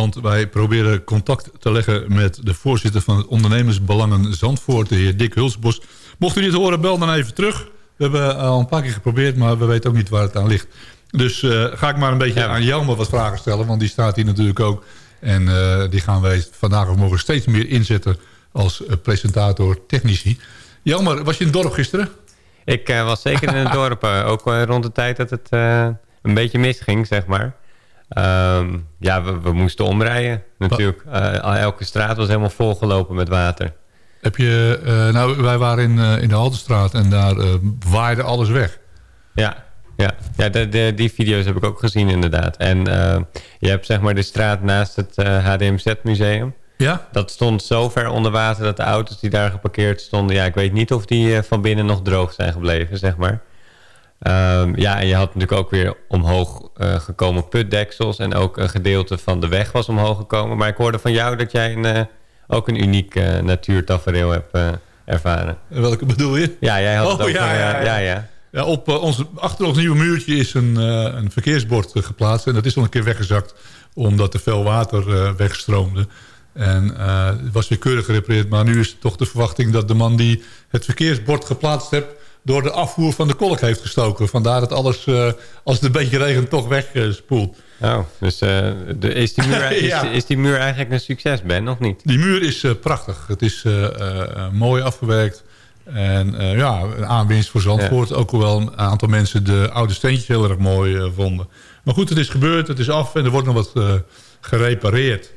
Speaker 3: want wij proberen contact te leggen met de voorzitter van het ondernemersbelangen Zandvoort, de heer Dick Hulsbos. Mocht u niet horen, bel dan even terug. We hebben al een paar keer geprobeerd, maar we weten ook niet waar het aan ligt. Dus eh, ga ik maar een beetje aan Jelmer wat vragen stellen, want die staat hier natuurlijk ook. En eh, die gaan wij vandaag of morgen steeds meer inzetten als eh, presentator technici. Jelmer, was je in het dorp gisteren?
Speaker 9: Ik eh, was zeker in het dorp, eh, ook eh, rond de tijd dat het eh, een beetje misging, zeg maar. Ehm, ja, we, we moesten omrijden natuurlijk. Eh, elke straat was helemaal volgelopen met water.
Speaker 3: Heb je, eh, nou, wij waren in, eh, in de Haltestraat en daar waaide alles weg.
Speaker 9: Ja, ja. ja de, de, die video's heb ik ook gezien inderdaad. En je hebt zeg maar de straat naast het HDMZ-museum.
Speaker 3: Ja?
Speaker 9: Dat stond zo ver onder water dat de auto's die daar geparkeerd stonden... ja, ik weet niet of die van binnen nog droog zijn gebleven, zeg maar. Ehm, ja, en je had natuurlijk ook weer omhoog eh, gekomen putdeksels... en ook een gedeelte van de weg was omhoog gekomen. Maar ik hoorde van jou dat jij een, eh, ook een uniek uh, natuurtafereel hebt ervaren.
Speaker 3: Welke bedoel je?
Speaker 9: Ja, jij had het
Speaker 3: Oh,
Speaker 9: over...
Speaker 3: ja, ja, ja.
Speaker 9: ja, ja.
Speaker 3: Ja, op, ons, achter ons nieuwe muurtje is een, een verkeersbord geplaatst. En dat is al een keer weggezakt omdat er veel water wegstroomde. En het was weer keurig gerepareerd. Maar nu is toch de verwachting dat de man die het verkeersbord geplaatst heeft... door de afvoer van de kolk heeft gestoken. Vandaar dat alles, eh, als het een beetje regent, toch wegspoelt.
Speaker 9: Oh, dus eh, de, is, die muur, is,
Speaker 3: Ja.
Speaker 9: is die muur eigenlijk een succes, Ben, of niet?
Speaker 3: Die muur is eh, prachtig. Het is mooi afgewerkt. En ja, een aanwinst voor Zandvoort. Ook hoewel een aantal mensen de oude steentjes heel erg mooi vonden. Maar goed, het is gebeurd. Het is af en er wordt nog wat gerepareerd.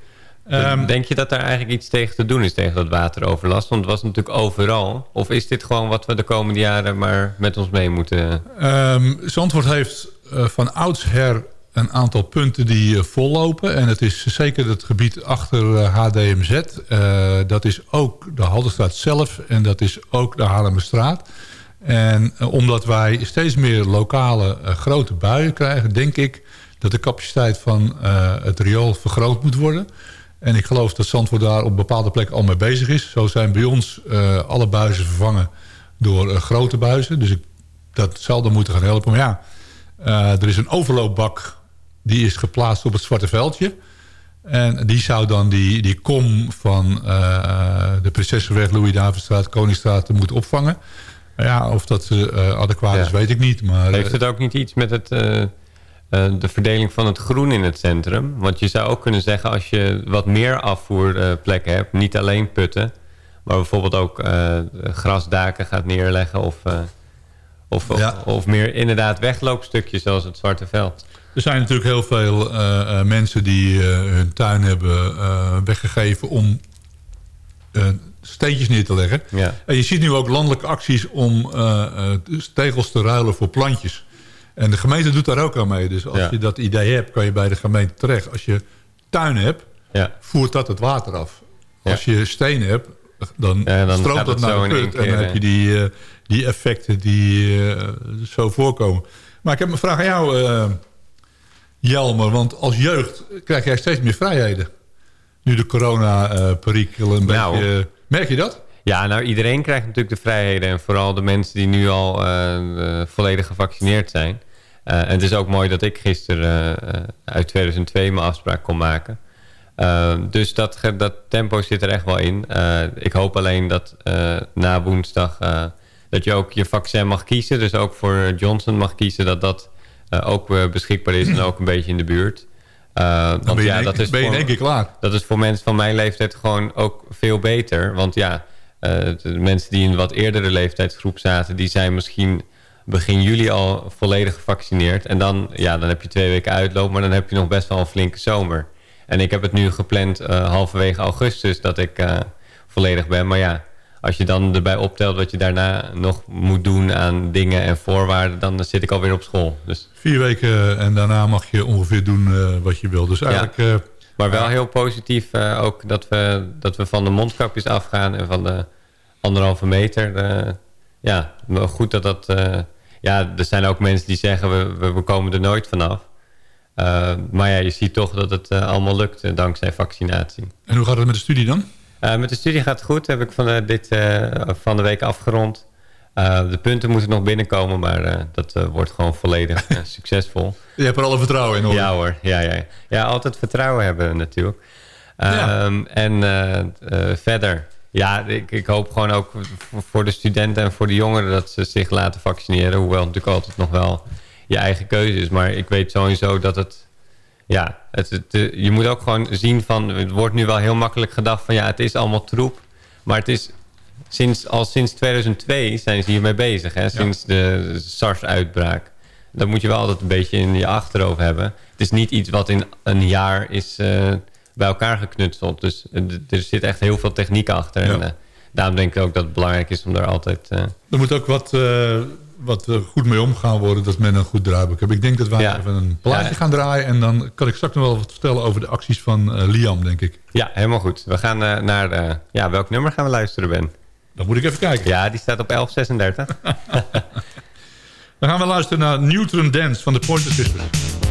Speaker 3: Ehm,
Speaker 9: Denk je dat daar eigenlijk iets tegen te doen is, tegen dat wateroverlast? Want het was natuurlijk overal. Of is dit gewoon wat we de komende jaren maar met ons mee moeten...
Speaker 3: Ehm, Zandvoort heeft eh, van oudsher een aantal punten die eh, vollopen. En het is zeker het gebied achter HDMZ. Eh, dat is ook de Haldenstraat zelf en dat is ook de Haarlemmerstraat. En omdat wij steeds meer lokale grote buien krijgen... denk ik dat de capaciteit van het riool vergroot moet worden. En ik geloof dat Zandvoort daar op bepaalde plekken al mee bezig is. Zo zijn bij ons eh, alle buizen vervangen door eh, grote buizen. Dus ik, dat zal dan moeten gaan helpen. Maar ja, Eh, er is een overloopbak die is geplaatst op het Zwarte Veldje. En die zou dan die, die kom van de Prinsessenweg, Louis-Davidstraat, Koningsstraat moeten opvangen. Ja, of dat adequaat is, weet ik niet. Maar,
Speaker 9: Heeft het ook niet iets met het, eh, de verdeling van het groen in het centrum? Want je zou ook kunnen zeggen, als je wat meer afvoerplekken hebt... niet alleen putten, maar bijvoorbeeld ook eh, grasdaken gaat neerleggen... of, eh, of,
Speaker 3: Ja.
Speaker 9: of meer inderdaad wegloopstukjes zoals het Zwarte Veld.
Speaker 3: Er zijn natuurlijk heel veel eh, eh, mensen die eh, hun tuin hebben eh, weggegeven om steentjes neer te leggen.
Speaker 9: Ja.
Speaker 3: En je ziet nu ook landelijke acties om eh, eh, tegels te ruilen voor plantjes. En de gemeente doet daar ook aan mee. Dus als
Speaker 9: Ja.
Speaker 3: je dat idee hebt, kan je bij de gemeente terecht. Als je tuin hebt,
Speaker 9: Ja.
Speaker 3: voert dat het water af. Als je steen hebt, dan, stroomt dat naar de put. En dan heb je die, eh, die effecten die eh, zo voorkomen. Maar ik heb een vraag aan jou, eh, Jelmer. Want als jeugd krijg jij steeds meer vrijheden. Nu de corona-perikelen een
Speaker 9: Nou.
Speaker 3: beetje... Merk je dat?
Speaker 9: Ja, nou iedereen krijgt natuurlijk de vrijheden. En vooral de mensen die nu al eh, eh, volledig gevaccineerd zijn. Eh, en het is ook mooi dat ik gisteren uit 2002 mijn afspraak kon maken. Eh, dus dat, dat tempo zit er echt wel in. Ik hoop alleen dat na woensdag... dat je ook je vaccin mag kiezen. Dus ook voor Johnson mag kiezen dat dat ook beschikbaar is. En ook een beetje in de buurt.
Speaker 3: Dan
Speaker 9: want
Speaker 3: ben je,
Speaker 9: ja, dat is
Speaker 3: ben je in
Speaker 9: voor-
Speaker 3: één keer klaar.
Speaker 9: dat is voor mensen van mijn leeftijd gewoon ook veel beter. Want ja, de mensen die in een wat eerdere leeftijdsgroep zaten... die zijn misschien begin juli al volledig gevaccineerd. En dan, ja, dan heb je twee weken uitloop... maar dan heb je nog best wel een flinke zomer. En ik heb het nu gepland eh, halverwege augustus dat ik eh, volledig ben. Maar ja, als je dan erbij optelt wat je daarna nog moet doen aan dingen en voorwaarden... dan zit ik alweer op school. Dus
Speaker 3: Vier weken en daarna mag je ongeveer doen eh, wat je wil. Dus eigenlijk... eh,
Speaker 9: Maar wel heel positief eh, ook dat we, dat we van de mondkapjes afgaan en van de anderhalve meter. ja, goed dat dat... eh, ja, er zijn ook mensen die zeggen we, we, we komen er nooit vanaf. Eh, maar ja, je ziet toch dat het allemaal lukt dankzij vaccinatie.
Speaker 3: en hoe gaat het met de studie dan?
Speaker 9: Met de studie gaat het goed. Heb ik van, dit, van de week afgerond. Eh, de punten moeten nog binnenkomen, maar eh, dat eh, wordt gewoon volledig succesvol.
Speaker 3: Je hebt er alle vertrouwen in, hoor.
Speaker 9: Ja hoor, ja, ja. ja, altijd vertrouwen hebben natuurlijk.
Speaker 3: Ja.
Speaker 9: Ehm, En verder, ja, ik, ik hoop gewoon ook voor- de studenten en voor de jongeren dat ze zich laten vaccineren. Hoewel het natuurlijk altijd nog wel je eigen keuze is. Maar ik weet sowieso dat het, ja, het, het, je moet ook gewoon zien van, het wordt nu wel heel makkelijk gedacht van ja, het is allemaal troep. Maar het is sinds, al sinds 2002 zijn ze hiermee bezig, hè, sinds de SARS-uitbraak. Dat moet je wel altijd een beetje in je achterhoofd hebben. Het is niet iets wat in een jaar is eh, bij elkaar geknutseld. Dus eh, er zit echt heel veel techniek achter.
Speaker 3: Ja.
Speaker 9: En, eh, daarom denk ik ook dat het belangrijk is om daar altijd...
Speaker 3: Er moet ook wat, wat goed mee omgaan worden dat men een goed draaiboek heeft. Ik denk dat wij
Speaker 9: Ja.
Speaker 3: even een plaatje
Speaker 9: Ja.
Speaker 3: gaan draaien. En dan kan ik straks nog wel wat vertellen over de acties van Liam, denk ik.
Speaker 9: ja, helemaal goed. We gaan naar... ja, welk nummer gaan we luisteren, Ben?
Speaker 3: Dan moet ik even kijken.
Speaker 9: Ja, die staat op 1136.
Speaker 3: Dan gaan we luisteren naar Neutron Dance van de Pointer Sisters.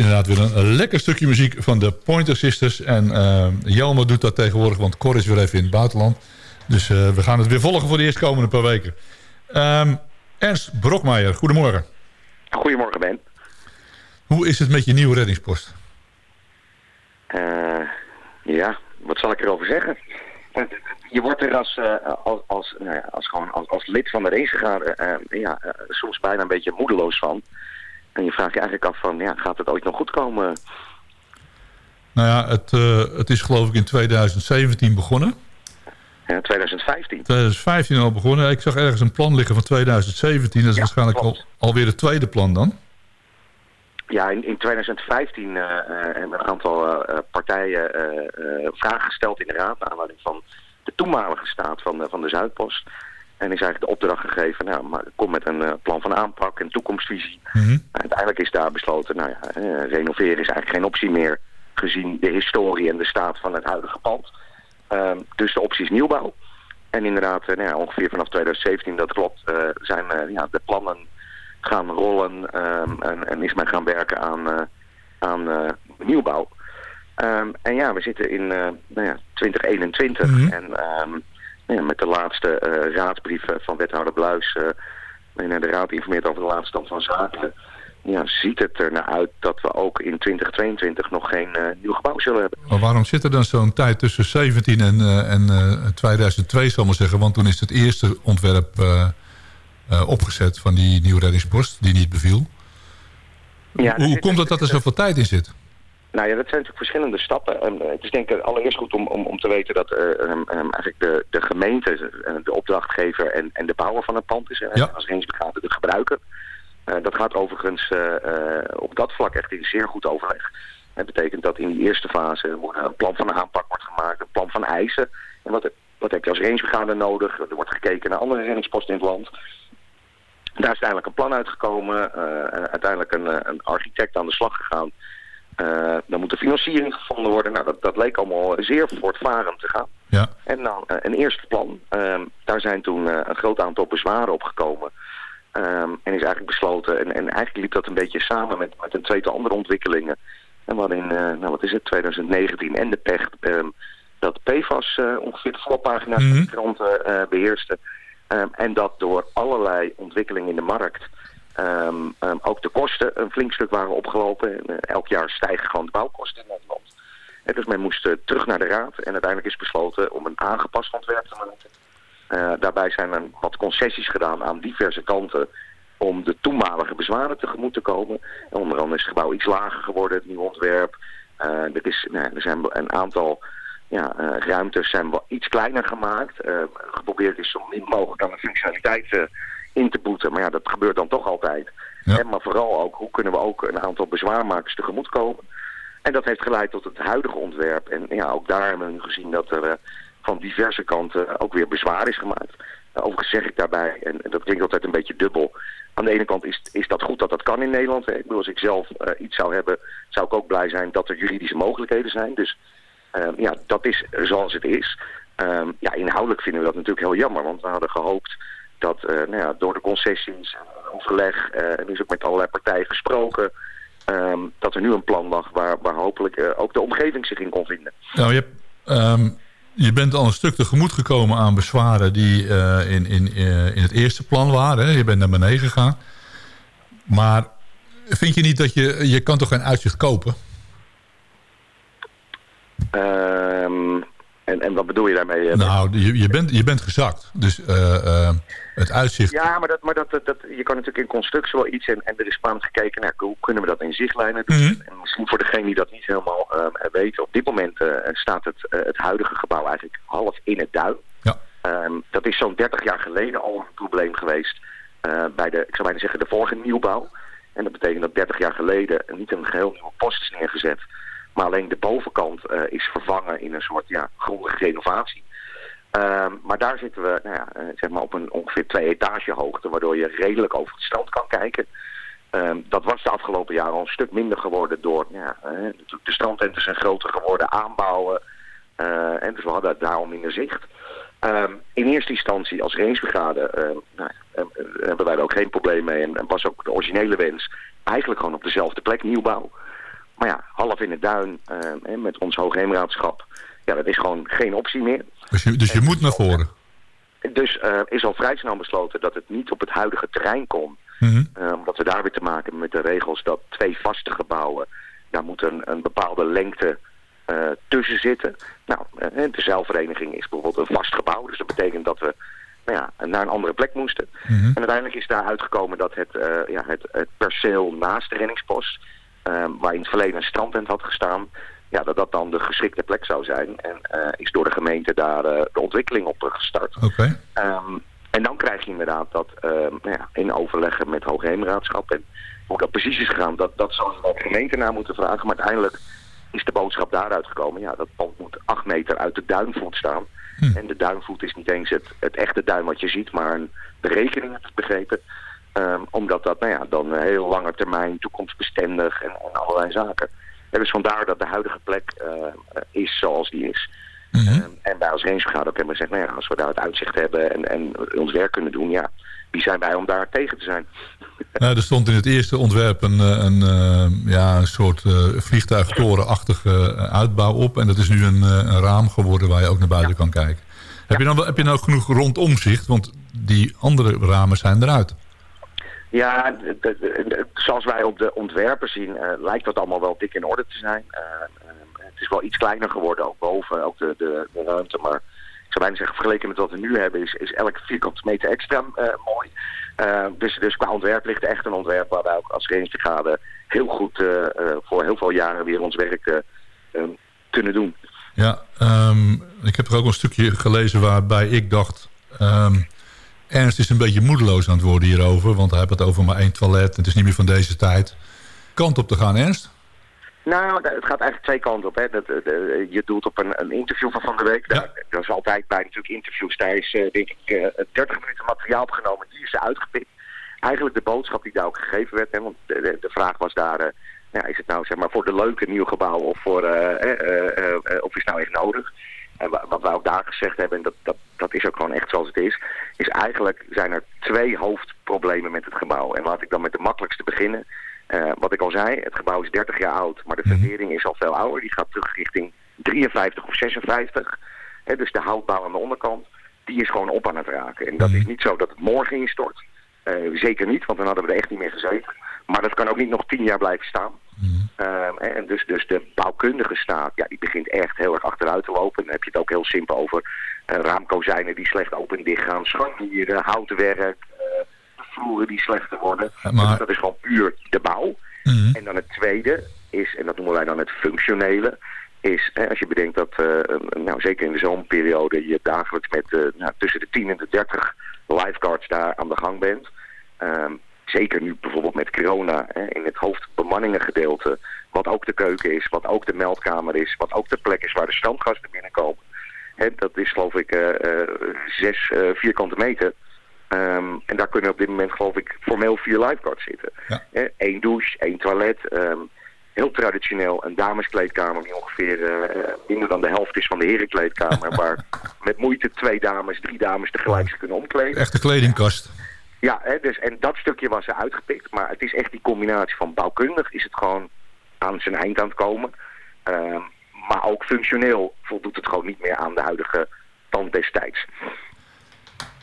Speaker 3: Inderdaad weer een, een lekker stukje muziek van de Pointer Sisters. En Jelmer doet dat tegenwoordig, want Cor is weer even in het buitenland. Dus eh, we gaan het weer volgen voor de eerstkomende paar weken. Ehm, Ernst Brokmeijer, goedemorgen.
Speaker 10: Goedemorgen, Ben.
Speaker 3: Hoe is het met je nieuwe reddingspost?
Speaker 10: Eh, ja, wat zal ik erover zeggen? Je wordt er als, als, als, nou ja, als, gewoon als, als lid van de racegarde eh, ja, soms bijna een beetje moedeloos van. En je vraagt je eigenlijk af van, ja, gaat het ooit nog goed komen?
Speaker 3: Nou ja, het, eh, het is geloof ik in 2017 begonnen.
Speaker 10: Ja, 2015.
Speaker 3: 2015 al begonnen. Ik zag ergens een plan liggen van 2017. Dat is
Speaker 10: Ja,
Speaker 3: waarschijnlijk al, alweer het tweede plan dan.
Speaker 10: Ja, in, in 2015 eh, eh, hebben een aantal partijen vragen gesteld in de raad... naar aanleiding van de toenmalige staat van, van de Zuidpost. En is eigenlijk de opdracht gegeven, nou, maar kom met een eh, plan van aanpak en toekomstvisie.
Speaker 3: Mhm.
Speaker 10: Uiteindelijk is daar besloten, nou ja, eh, renoveren is eigenlijk geen optie meer... gezien de historie en de staat van het huidige pand. Ehm, dus de optie is nieuwbouw. En inderdaad, eh, nou ja, ongeveer vanaf 2017, dat klopt, eh, zijn ja, de plannen gaan rollen ehm, en, en is men gaan werken aan, aan nieuwbouw. Ehm, en ja, we zitten in nou ja, 2021
Speaker 3: Mhm.
Speaker 10: en ja, met de laatste eh raadsbrief eh, van wethouder Bluis... eh, waarin de raad informeert over de laatste stand van zaken... Ja, ziet het er naar uit dat we ook in 2022 nog geen eh, nieuw gebouw zullen hebben.
Speaker 3: Maar waarom zit er dan zo'n tijd tussen 17 en, eh, en eh, 2002, zal ik maar zeggen? Want toen is het eerste ontwerp eh, eh, opgezet van die nieuwe reddingspost, die niet beviel.
Speaker 10: Ja,
Speaker 3: Hoe
Speaker 10: zit-
Speaker 3: komt het dat er zoveel tijd in zit?
Speaker 10: Nou ja, dat zijn natuurlijk verschillende stappen. En, eh, het is denk ik allereerst goed om, om, om te weten dat eh, ehm, ehm, eigenlijk de, de gemeente, eh, de opdrachtgever en, en de bouwer van het pand is.
Speaker 3: Ja.
Speaker 10: Als Ringsbrigade de gebruiker. Dat gaat overigens op dat vlak echt in zeer goed overleg. Dat betekent dat in die eerste fase een plan van aanpak wordt gemaakt, een plan van eisen. En wat, wat heb je als Ringsbrigade nodig? Er wordt gekeken naar andere reddingsposten in het land. Daar is uiteindelijk een plan uitgekomen. en uiteindelijk een, een architect aan de slag gegaan. Eh, dan moet de financiering gevonden worden. Nou, dat, dat leek allemaal zeer voortvarend te gaan.
Speaker 3: Ja.
Speaker 10: En dan eh, een eerste plan. Ehm, daar zijn toen eh, een groot aantal bezwaren opgekomen. Ehm, en is eigenlijk besloten, en, en eigenlijk liep dat een beetje samen met, met een tweetal andere ontwikkelingen. En wat in, nou wat is het, 2019 en de PECH, ehm, dat PFAS eh, ongeveer de voorpagina's van
Speaker 3: Mhm.
Speaker 10: de kranten eh, beheerste. En dat door allerlei ontwikkelingen in de markt ehm, ehm, ook de kosten een flink stuk waren opgelopen. En, eh, elk jaar stijgen gewoon de bouwkosten in Nederland. En dus men moest eh, terug naar de raad en uiteindelijk is besloten om een aangepast ontwerp te maken. Eh, daarbij zijn er wat concessies gedaan aan diverse kanten om de toenmalige bezwaren tegemoet te komen. En onder andere is het gebouw iets lager geworden, het nieuwe ontwerp. Er, is, nou, er zijn een aantal ja, ruimtes zijn wel iets kleiner gemaakt. Geprobeerd is zo min mogelijk aan de functionaliteit eh, in te boeten. Maar ja, dat gebeurt dan toch altijd.
Speaker 3: Ja.
Speaker 10: En maar vooral ook, hoe kunnen we ook een aantal bezwaarmakers tegemoet komen. En dat heeft geleid tot het huidige ontwerp. En ja, ook daar hebben we nu gezien dat er eh, van diverse kanten ook weer bezwaar is gemaakt. Uh, overigens zeg ik daarbij, en dat klinkt altijd een beetje dubbel. Aan de ene kant is, is dat goed dat dat kan in Nederland. Hè. Ik bedoel, als ik zelf eh, iets zou hebben, zou ik ook blij zijn dat er juridische mogelijkheden zijn. Dus Ehm, ja, dat is zoals het is. Ehm, ja, inhoudelijk vinden we dat natuurlijk heel jammer, want we hadden gehoopt dat eh, nou ja, door de concessies, en overleg, eh, en is ook met allerlei partijen gesproken, ehm, dat er nu een plan lag waar, waar hopelijk eh, ook de omgeving zich in kon vinden.
Speaker 3: Nou, je, hebt, ehm, je bent al een stuk tegemoet gekomen aan bezwaren die in, in, in het eerste plan waren. Hè? Je bent naar beneden gegaan. Maar vind je niet dat je... Je kan toch geen uitzicht kopen?
Speaker 10: Ehm, en, en wat bedoel je daarmee?
Speaker 3: Nou, je, je, bent, je bent gezakt. Dus het uitzicht...
Speaker 10: Ja, maar, dat, maar dat, dat, dat- je kan natuurlijk in constructie wel iets en, en er is spannend gekeken naar hoe kunnen we dat in zichtlijnen doen.
Speaker 3: Mhm.
Speaker 10: En misschien voor degene die dat niet helemaal ehm, weet, op dit moment eh, staat het, eh, het huidige gebouw eigenlijk half in het duin.
Speaker 3: Ja.
Speaker 10: Ehm, dat is zo'n 30 jaar geleden al een probleem geweest eh, bij de, ik zou bijna zeggen, de vorige nieuwbouw. En dat betekent dat 30 jaar geleden niet een geheel nieuwe post is neergezet, maar alleen de bovenkant is vervangen in een soort ja, grondige renovatie. Ehm, maar daar zitten we nou ja, eh, zeg maar op een ongeveer twee etage hoogte, waardoor je redelijk over het strand kan kijken. Ehm, dat was de afgelopen jaren al een stuk minder geworden door, ja, eh, de strandtenten zijn groter geworden, aanbouwen. eh, en dus we hadden daar al minder zicht. Ehm, in eerste instantie als rangebrigade ehm, nou, hebben wij er ook geen probleem mee. En, was ook de originele wens eigenlijk gewoon op dezelfde plek nieuwbouw. Maar ja, half in het duin met ons hoogheemraadschap, ja, dat is gewoon geen optie meer.
Speaker 3: Dus je, dus je moet naar voren.
Speaker 10: Dus eh, is al vrij snel besloten dat het niet op het huidige terrein kon.
Speaker 3: Mhm.
Speaker 10: Uh, omdat we daar weer te maken hebben met de regels dat twee vaste gebouwen, daar moet een, een bepaalde lengte uh, tussen zitten. Nou, de zeilvereniging is bijvoorbeeld een vast gebouw, dus dat betekent dat we nou ja, naar een andere plek moesten.
Speaker 3: Mhm.
Speaker 10: En uiteindelijk is daar uitgekomen dat het, ja, het, het perceel naast de reddingspost, waar in het verleden een strandtent had gestaan, ja, dat dat dan de geschikte plek zou zijn. En is door de gemeente daar de ontwikkeling op gestart.
Speaker 3: Oké. Okay.
Speaker 10: Um, en dan krijg je inderdaad dat uh, nou ja, in overleggen met Hoogheemraadschap en hoe dat precies is gegaan, dat, dat je de gemeente naar moeten vragen. Maar uiteindelijk is de boodschap daaruit gekomen. Ja, dat pand moet acht meter uit de duinvoet staan.
Speaker 3: Hm.
Speaker 10: En de duinvoet is niet eens het, het echte duin wat je ziet, maar een berekening heb ik begrepen. Um, omdat dat nou ja, dan een heel lange termijn, toekomstbestendig en, en allerlei zaken. En dus vandaar dat de huidige plek uh, is zoals die is.
Speaker 3: Mm -hmm.
Speaker 10: um, en wij als rangevergadering ook hebben gezegd, nou ja, als we daar het uitzicht hebben en, en ons werk kunnen doen, ja, wie zijn wij om daar tegen te zijn?
Speaker 3: Nou, er stond in het eerste ontwerp een, een, een ja, een soort uh, vliegtuigtorenachtige uitbouw op. En dat is nu een, een, raam geworden waar je ook naar buiten ja. kan kijken. Heb, ja. je dan, heb je nou genoeg rondom Want die andere ramen zijn eruit.
Speaker 10: Ja, zoals wij op de ontwerpen zien, uh, lijkt dat allemaal wel dik in orde te zijn. Uh, het is wel iets kleiner geworden, ook boven, ook de, ruimte. Maar ik zou bijna zeggen, vergeleken met wat we nu hebben, is, is elke vierkante meter extra mooi. Dus, dus qua ontwerp ligt echt een ontwerp waar wij ook als Verenigde heel goed voor heel veel jaren weer ons werk kunnen doen.
Speaker 3: Ja, um, ik heb er ook een stukje gelezen waarbij ik dacht... Um, Ernst is een beetje moedeloos aan het worden hierover, want hij heeft het over maar één toilet. Het is niet meer van deze tijd. Kant op te gaan, Ernst?
Speaker 10: Nou, het gaat eigenlijk twee kanten op. Hè. Dat, de, je doelt op een, een interview van Van de Week.
Speaker 3: Ja.
Speaker 10: Er is altijd bij natuurlijk interviews. Daar is uh, denk ik uh, 30 minuten materiaal opgenomen. Die is uitgepikt. Eigenlijk de boodschap die daar ook gegeven werd. Hè, want de, de, vraag was daar... Uh, ja, is het nou zeg maar voor de leuke nieuw gebouw of, voor, of is het nou echt nodig? En wat wij ook daar gezegd hebben, en dat, dat, dat is ook gewoon echt zoals het is, is eigenlijk zijn er twee hoofdproblemen met het gebouw. En laat ik dan met de makkelijkste beginnen. Uh, wat ik al zei, het gebouw is 30 jaar oud, maar de fundering is al veel ouder. Die gaat terug richting 53 of 56. He, dus de houtbouw aan de onderkant, die is gewoon op aan het raken. En dat is niet zo dat het morgen instort. Uh, zeker niet, want dan hadden we er echt niet meer gezeten. Maar dat kan ook niet nog 10 jaar blijven staan. Uh, en dus, dus de bouwkundige staat, ja, die begint echt heel erg achteruit te lopen. Dan heb je het ook heel simpel over uh, raamkozijnen die slecht open en dicht gaan, scharnieren, houtenwerk, uh, vloeren die slechter worden.
Speaker 3: Maar...
Speaker 10: Dus dat is gewoon puur de bouw.
Speaker 3: Mm -hmm.
Speaker 10: En dan het tweede is, en dat noemen wij dan het functionele, is hè, als je bedenkt dat, uh, nou, zeker in de zomerperiode, je dagelijks met nou, tussen de 10 en de 30 lifeguards daar aan de gang bent. Um, zeker nu bijvoorbeeld met corona hè, in het hoofdbemanningengedeelte, wat ook de keuken is, wat ook de meldkamer is, wat ook de plek is waar de strandgasten binnenkomen. Hè, dat is geloof ik zes vierkante meter. Um, en daar kunnen op dit moment geloof ik formeel vier lifeguards zitten.
Speaker 3: Ja.
Speaker 10: Eén douche, één toilet. Um, heel traditioneel een dameskleedkamer die ongeveer minder dan de helft is van de herenkleedkamer. waar met moeite twee dames, drie dames tegelijk zich kunnen omkleden.
Speaker 3: Echte kledingkast.
Speaker 10: Ja, hè, dus, en dat stukje was er uitgepikt. Maar het is echt die combinatie van bouwkundig is het gewoon aan zijn eind aan het komen. Um, maar ook functioneel voldoet het gewoon niet meer aan de huidige tand destijds.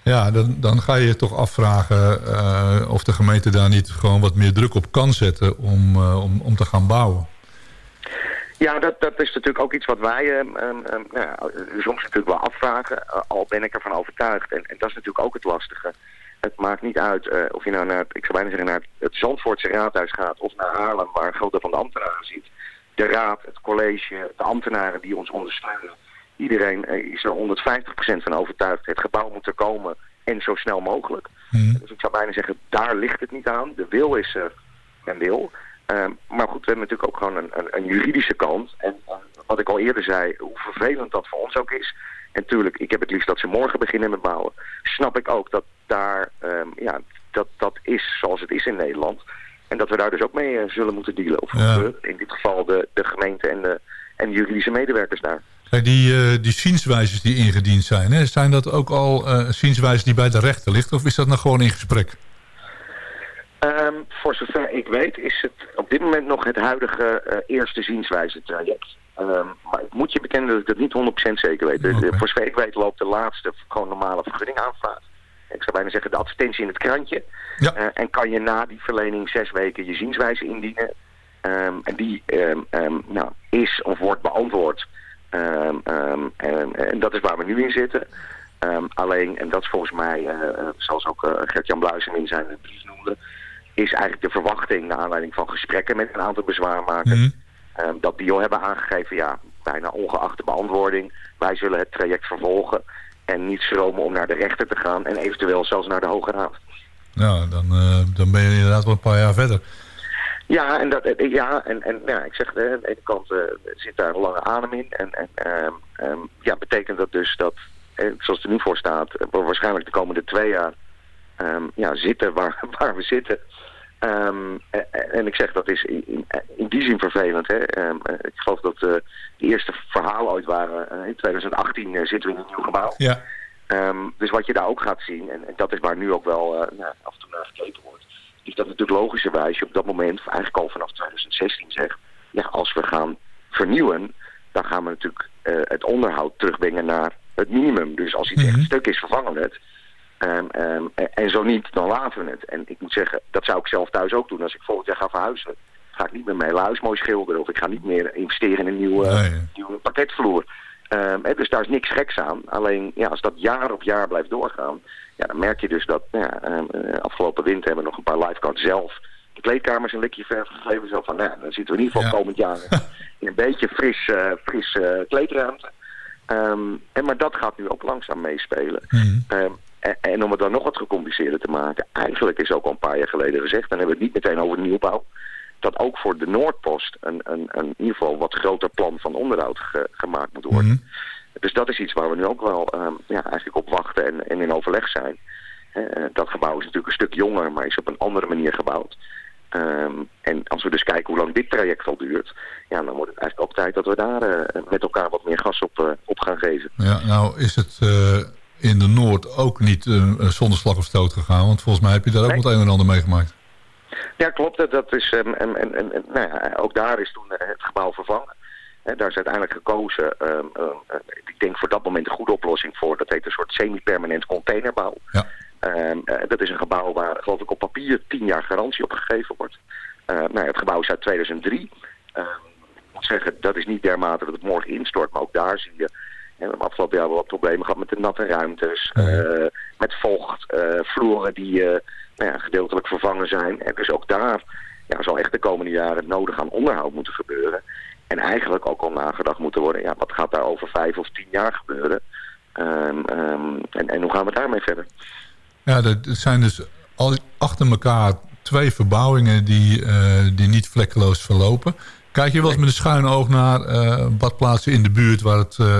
Speaker 3: Ja, dan, dan ga je je toch afvragen uh, of de gemeente daar niet gewoon wat meer druk op kan zetten om, uh, om, om te gaan bouwen.
Speaker 10: Ja, dat, dat is natuurlijk ook iets wat wij um, um, ja, soms natuurlijk wel afvragen. Uh, al ben ik ervan overtuigd. En, en dat is natuurlijk ook het lastige. Het maakt niet uit uh, of je nou naar, ik zou bijna zeggen, naar het Zandvoortse raadhuis gaat of naar Haarlem, waar een groot deel van de ambtenaren zit. De raad, het college, de ambtenaren die ons ondersteunen. Iedereen is er 150% van overtuigd. Het gebouw moet er komen en zo snel mogelijk.
Speaker 3: Mm.
Speaker 10: Dus ik zou bijna zeggen, daar ligt het niet aan. De wil is er, men wil. Um, maar goed, we hebben natuurlijk ook gewoon een, een, een juridische kant. En, en wat ik al eerder zei, hoe vervelend dat voor ons ook is. En tuurlijk, ik heb het liefst dat ze morgen beginnen met bouwen. Snap ik ook dat daar, um, ja, dat, dat is zoals het is in Nederland. En dat we daar dus ook mee uh, zullen moeten dealen. Of
Speaker 3: Ja.
Speaker 10: we, in dit geval de, de gemeente en de, en de juridische medewerkers daar.
Speaker 3: Kijk, die, uh, die zienswijzes die ingediend zijn, hè, zijn dat ook al uh, zienswijzen die bij de rechter ligt? Of is dat nog gewoon in gesprek?
Speaker 10: Ehm, voor zover ik weet is het op dit moment nog het huidige eh, eerste zienswijze traject. Ehm, maar ik moet je bekennen dat ik dat niet 100% zeker weet. Dus, Voor zover ik weet loopt de laatste gewoon normale vergunning aanvraag. Ik zou bijna zeggen de advertentie in het krantje. Eh, en kan je na die verlening zes weken je zienswijze indienen. Ehm, en die ehm, nou, is of wordt beantwoord. En, en dat is waar we nu in zitten. Alleen, en dat is volgens mij, eh, eh, zoals ook eh, Gert-Jan Bluising in zijn brief noemde... is eigenlijk de verwachting, naar aanleiding van gesprekken met een aantal bezwaarmakers... ehm, dat die al hebben aangegeven, ja, bijna ongeacht de beantwoording... wij zullen het traject vervolgen en niet schromen om naar de rechter te gaan... en eventueel zelfs naar de Hoge Raad.
Speaker 3: Nou, dan, eh, dan ben je inderdaad wel een paar jaar verder.
Speaker 10: Ja, en, dat, eh, ja, en, en ja, ik zeg, eh, aan de ene kant zit daar een lange adem in. En, en ehm, ehm, ja, betekent dat dus dat, zoals het er nu voor staat, we waarschijnlijk de komende twee jaar ehm, ja, zitten waar, waar we zitten. Ehm, eh, eh, en ik zeg, dat is in, die zin vervelend. Hè. Ehm, eh, ik geloof dat de eerste verhalen ooit waren, in 2018 eh, zitten we in een nieuw gebouw.
Speaker 3: Ja.
Speaker 10: Ehm, dus wat je daar ook gaat zien, en, en dat is waar nu ook wel nou, af en toe naar gekeken wordt, is dat natuurlijk logischerwijs je op dat moment, eigenlijk al vanaf 2016 zegt, ja, als we gaan vernieuwen, dan gaan we natuurlijk het onderhoud terugbrengen naar het minimum. Dus als iets echt stuk is, vervangen we het. Ehm, ehm, en, zo niet, dan laten we het. En ik moet zeggen, dat zou ik zelf thuis ook doen. Als ik volgend jaar ga verhuizen, ga ik niet meer mijn hele huis mooi schilderen. Of ik ga niet meer investeren in een nieuwe, nieuwe pakketvloer. Ehm, dus daar is niks geks aan. Alleen ja, als dat jaar op jaar blijft doorgaan, ja, dan merk je dus dat nou ja, eh, afgelopen winter hebben we nog een paar lifeguards zelf de kleedkamers een likje verf gegeven. Zo van, nou, dan zitten we in ieder geval komend jaar in een beetje fris, eh, fris eh, kleedruimte. En, maar dat gaat nu ook langzaam meespelen. Ehm, en, en om het dan nog wat gecompliceerder te maken, eigenlijk is ook al een paar jaar geleden gezegd, dan hebben we het niet meteen over nieuwbouw, dat ook voor de Noordpost een, een, een in ieder geval wat groter plan van onderhoud ge- gemaakt moet worden. Dus dat is iets waar we nu ook wel ehm, ja, eigenlijk op wachten en, en in overleg zijn. Eh, dat gebouw is natuurlijk een stuk jonger, maar is op een andere manier gebouwd. Ehm, en als we dus kijken hoe lang dit traject al duurt, ja, dan wordt het eigenlijk ook tijd dat we daar eh, met elkaar wat meer gas op, eh, op gaan geven.
Speaker 3: Ja, nou is het eh, in de Noord ook niet eh, zonder slag of stoot gegaan. Want volgens mij heb je daar ook
Speaker 10: Nee.
Speaker 3: wat een en ander meegemaakt.
Speaker 10: Ja, klopt. Dat, is, en, en, en, nou ja, ook daar is toen eh, het gebouw vervangen. Daar is uiteindelijk gekozen, ehm, ehm, eh, ik denk voor dat moment een goede oplossing voor. Dat heet een soort semi-permanent containerbouw. Ehm, eh, dat is een gebouw waar, geloof ik, op papier tien jaar garantie op gegeven wordt. Nou, ja, het gebouw is uit 2003. Ehm, ik moet zeggen, dat is niet dermate dat het morgen instort, maar ook daar zie je... We hebben afgelopen jaar wel wat problemen gehad met de natte ruimtes, eh, met vocht, eh, vloeren die eh, nou ja, gedeeltelijk vervangen zijn. En dus ook daar ja, zal echt de komende jaren nodig aan onderhoud moeten gebeuren. En eigenlijk ook al nagedacht moeten worden, ja, wat gaat daar over vijf of tien jaar gebeuren? Ehm, ehm, en, en hoe gaan we daarmee verder?
Speaker 3: Ja, er er zijn dus al achter elkaar twee verbouwingen die, die niet vlekkeloos verlopen. Kijk je wel eens met een schuin oog naar eh, badplaatsen in de buurt waar het eh,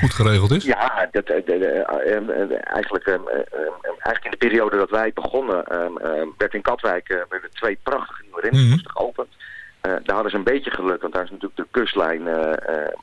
Speaker 3: goed geregeld is?
Speaker 10: Ja, dat, eh, de- de- eh, ehm, eh, eigenlijk, ehm, eh, ehm, eigenlijk in de periode dat wij begonnen, ehm, werd in Katwijk werden twee prachtige nieuwe renningsposten geopend. Eh, daar hadden ze een beetje geluk, want daar is natuurlijk de kustlijn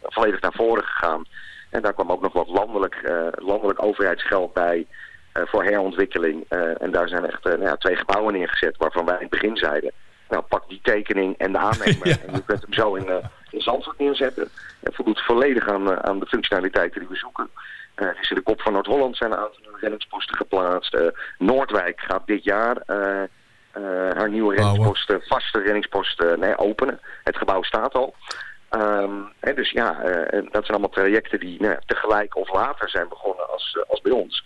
Speaker 10: volledig naar voren gegaan. En daar kwam ook nog wat landelijk, landelijk overheidsgeld bij voor herontwikkeling. En daar zijn echt nou ja, twee gebouwen neergezet waarvan wij in het begin zeiden... Nou, pak die tekening en de aannemer en je kunt hem zo in, eh in Zandvoort neerzetten. Het voldoet volledig aan, eh, aan de functionaliteiten die we zoeken. Eh, er is in de kop van Noord-Holland zijn een aantal reddingsposten geplaatst. Noordwijk gaat dit jaar haar nieuwe reddingsposten, vaste reddingsposten, nee, openen. Het gebouw staat al. Ehm, en dus ja, dat zijn allemaal trajecten die nou, tegelijk of later zijn begonnen als, als bij ons.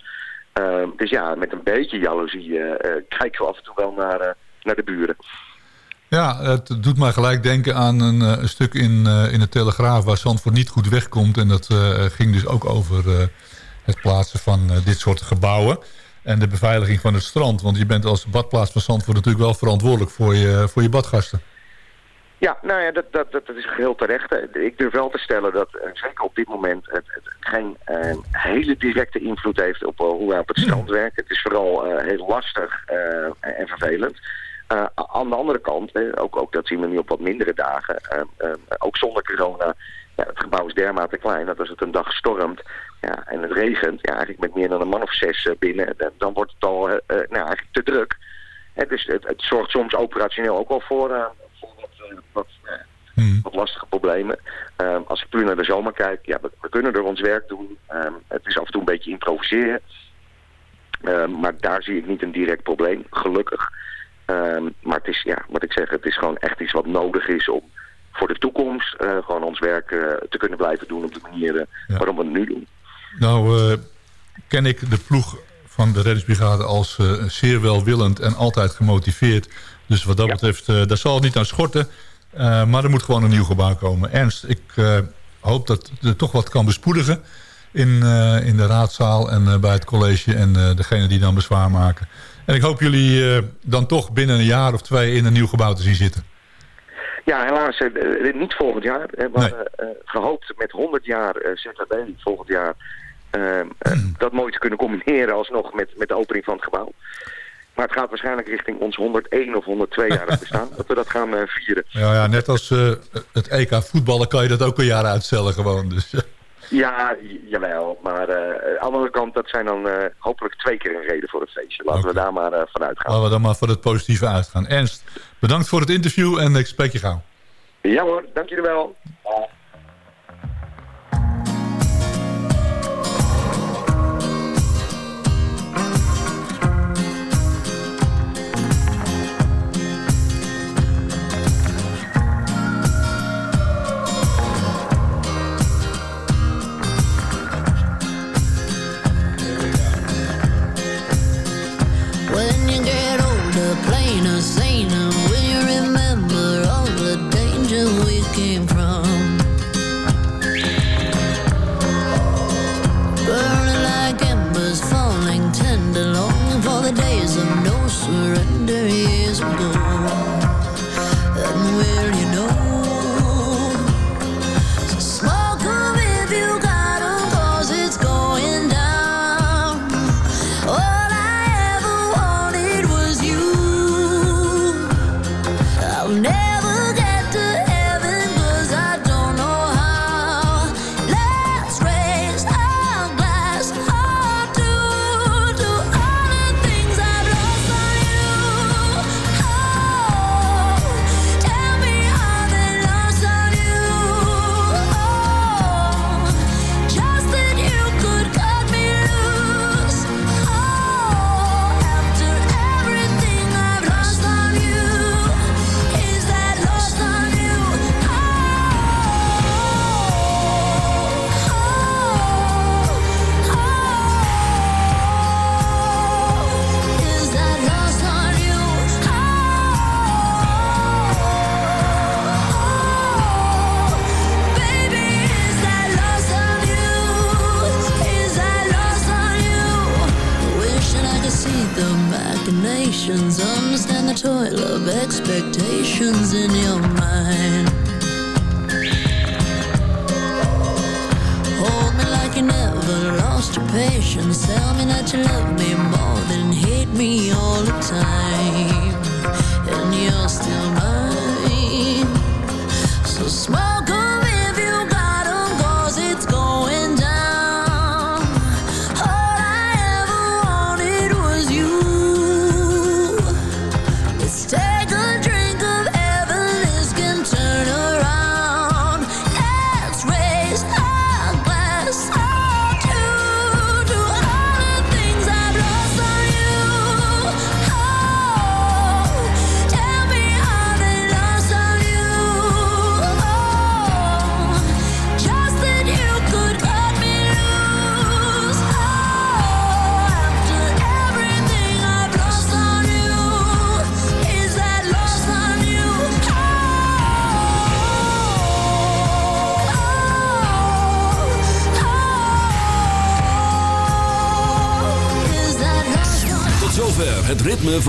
Speaker 10: Ehm, dus ja, met een beetje jaloezie kijken we af en toe wel naar, naar de buren.
Speaker 3: Ja, het doet mij gelijk denken aan een, eh, een stuk in, eh, in de Telegraaf... waar Zandvoort niet goed wegkomt. En dat eh, ging dus ook over het plaatsen van dit soort gebouwen... en de beveiliging van het strand. Want je bent als badplaats van Zandvoort natuurlijk wel verantwoordelijk... voor je, voor je badgasten.
Speaker 10: Ja, nou ja, dat, dat, dat, is heel terecht. Ik durf wel te stellen dat zeker op dit moment het, het geen hele directe invloed heeft op hoe wij op het strand werken. Het is vooral heel lastig en vervelend. Eh, aan de andere kant, eh, ook, ook dat zien we nu op wat mindere dagen, eh, eh, ook zonder corona, ja, het gebouw is dermate klein dat als het een dag stormt ja, en het regent, ja, eigenlijk met meer dan een man of zes eh, binnen, dan, dan wordt het al eh, nou, eigenlijk te druk. Hè, dus het, het zorgt soms operationeel ook wel voor, voor wat, wat,
Speaker 3: Hmm.
Speaker 10: wat lastige problemen. Ehm, als ik puur naar de zomer kijk, ja, we, we kunnen er ons werk doen. Ehm, het is af en toe een beetje improviseren. Ehm, maar daar zie ik niet een direct probleem, gelukkig. Ehm, maar het is, ja, wat ik zeg, het is gewoon echt iets wat nodig is om voor de toekomst eh, gewoon ons werk eh, te kunnen blijven doen op de manier eh,
Speaker 3: Ja.
Speaker 10: waarom we het nu doen.
Speaker 3: Nou ken ik de ploeg van de reddingsbrigade als zeer welwillend en altijd gemotiveerd. Dus wat dat
Speaker 10: Ja.
Speaker 3: betreft, daar zal het niet aan schorten. Maar er moet gewoon een nieuw gebouw komen. Ernst, ik hoop dat er toch wat kan bespoedigen in, in de raadzaal en bij het college en degene die dan bezwaar maken. En ik hoop jullie eh, dan toch binnen een jaar of twee in een nieuw gebouw te zien zitten.
Speaker 10: Ja, helaas eh, eh, niet volgend jaar. We
Speaker 3: Nee.
Speaker 10: hadden eh, gehoopt met 100 jaar ZHB volgend jaar ehm, eh, dat mooi te kunnen combineren alsnog met, met de opening van het gebouw. Maar het gaat waarschijnlijk richting ons 101 of 102 jaar bestaan. dat we dat gaan vieren.
Speaker 3: Ja, ja net als het EK voetballen kan je dat ook een jaar uitstellen gewoon. Dus,
Speaker 10: Ja, jawel. Maar eh, aan de andere kant, dat zijn dan eh, hopelijk twee keer een reden voor het feestje. Laten we daar maar eh, vanuit gaan.
Speaker 3: Laten we dan maar voor het positieve uitgaan. Ernst, bedankt voor het interview en ik spreek je gauw.
Speaker 10: Ja hoor, dank jullie wel.
Speaker 11: Of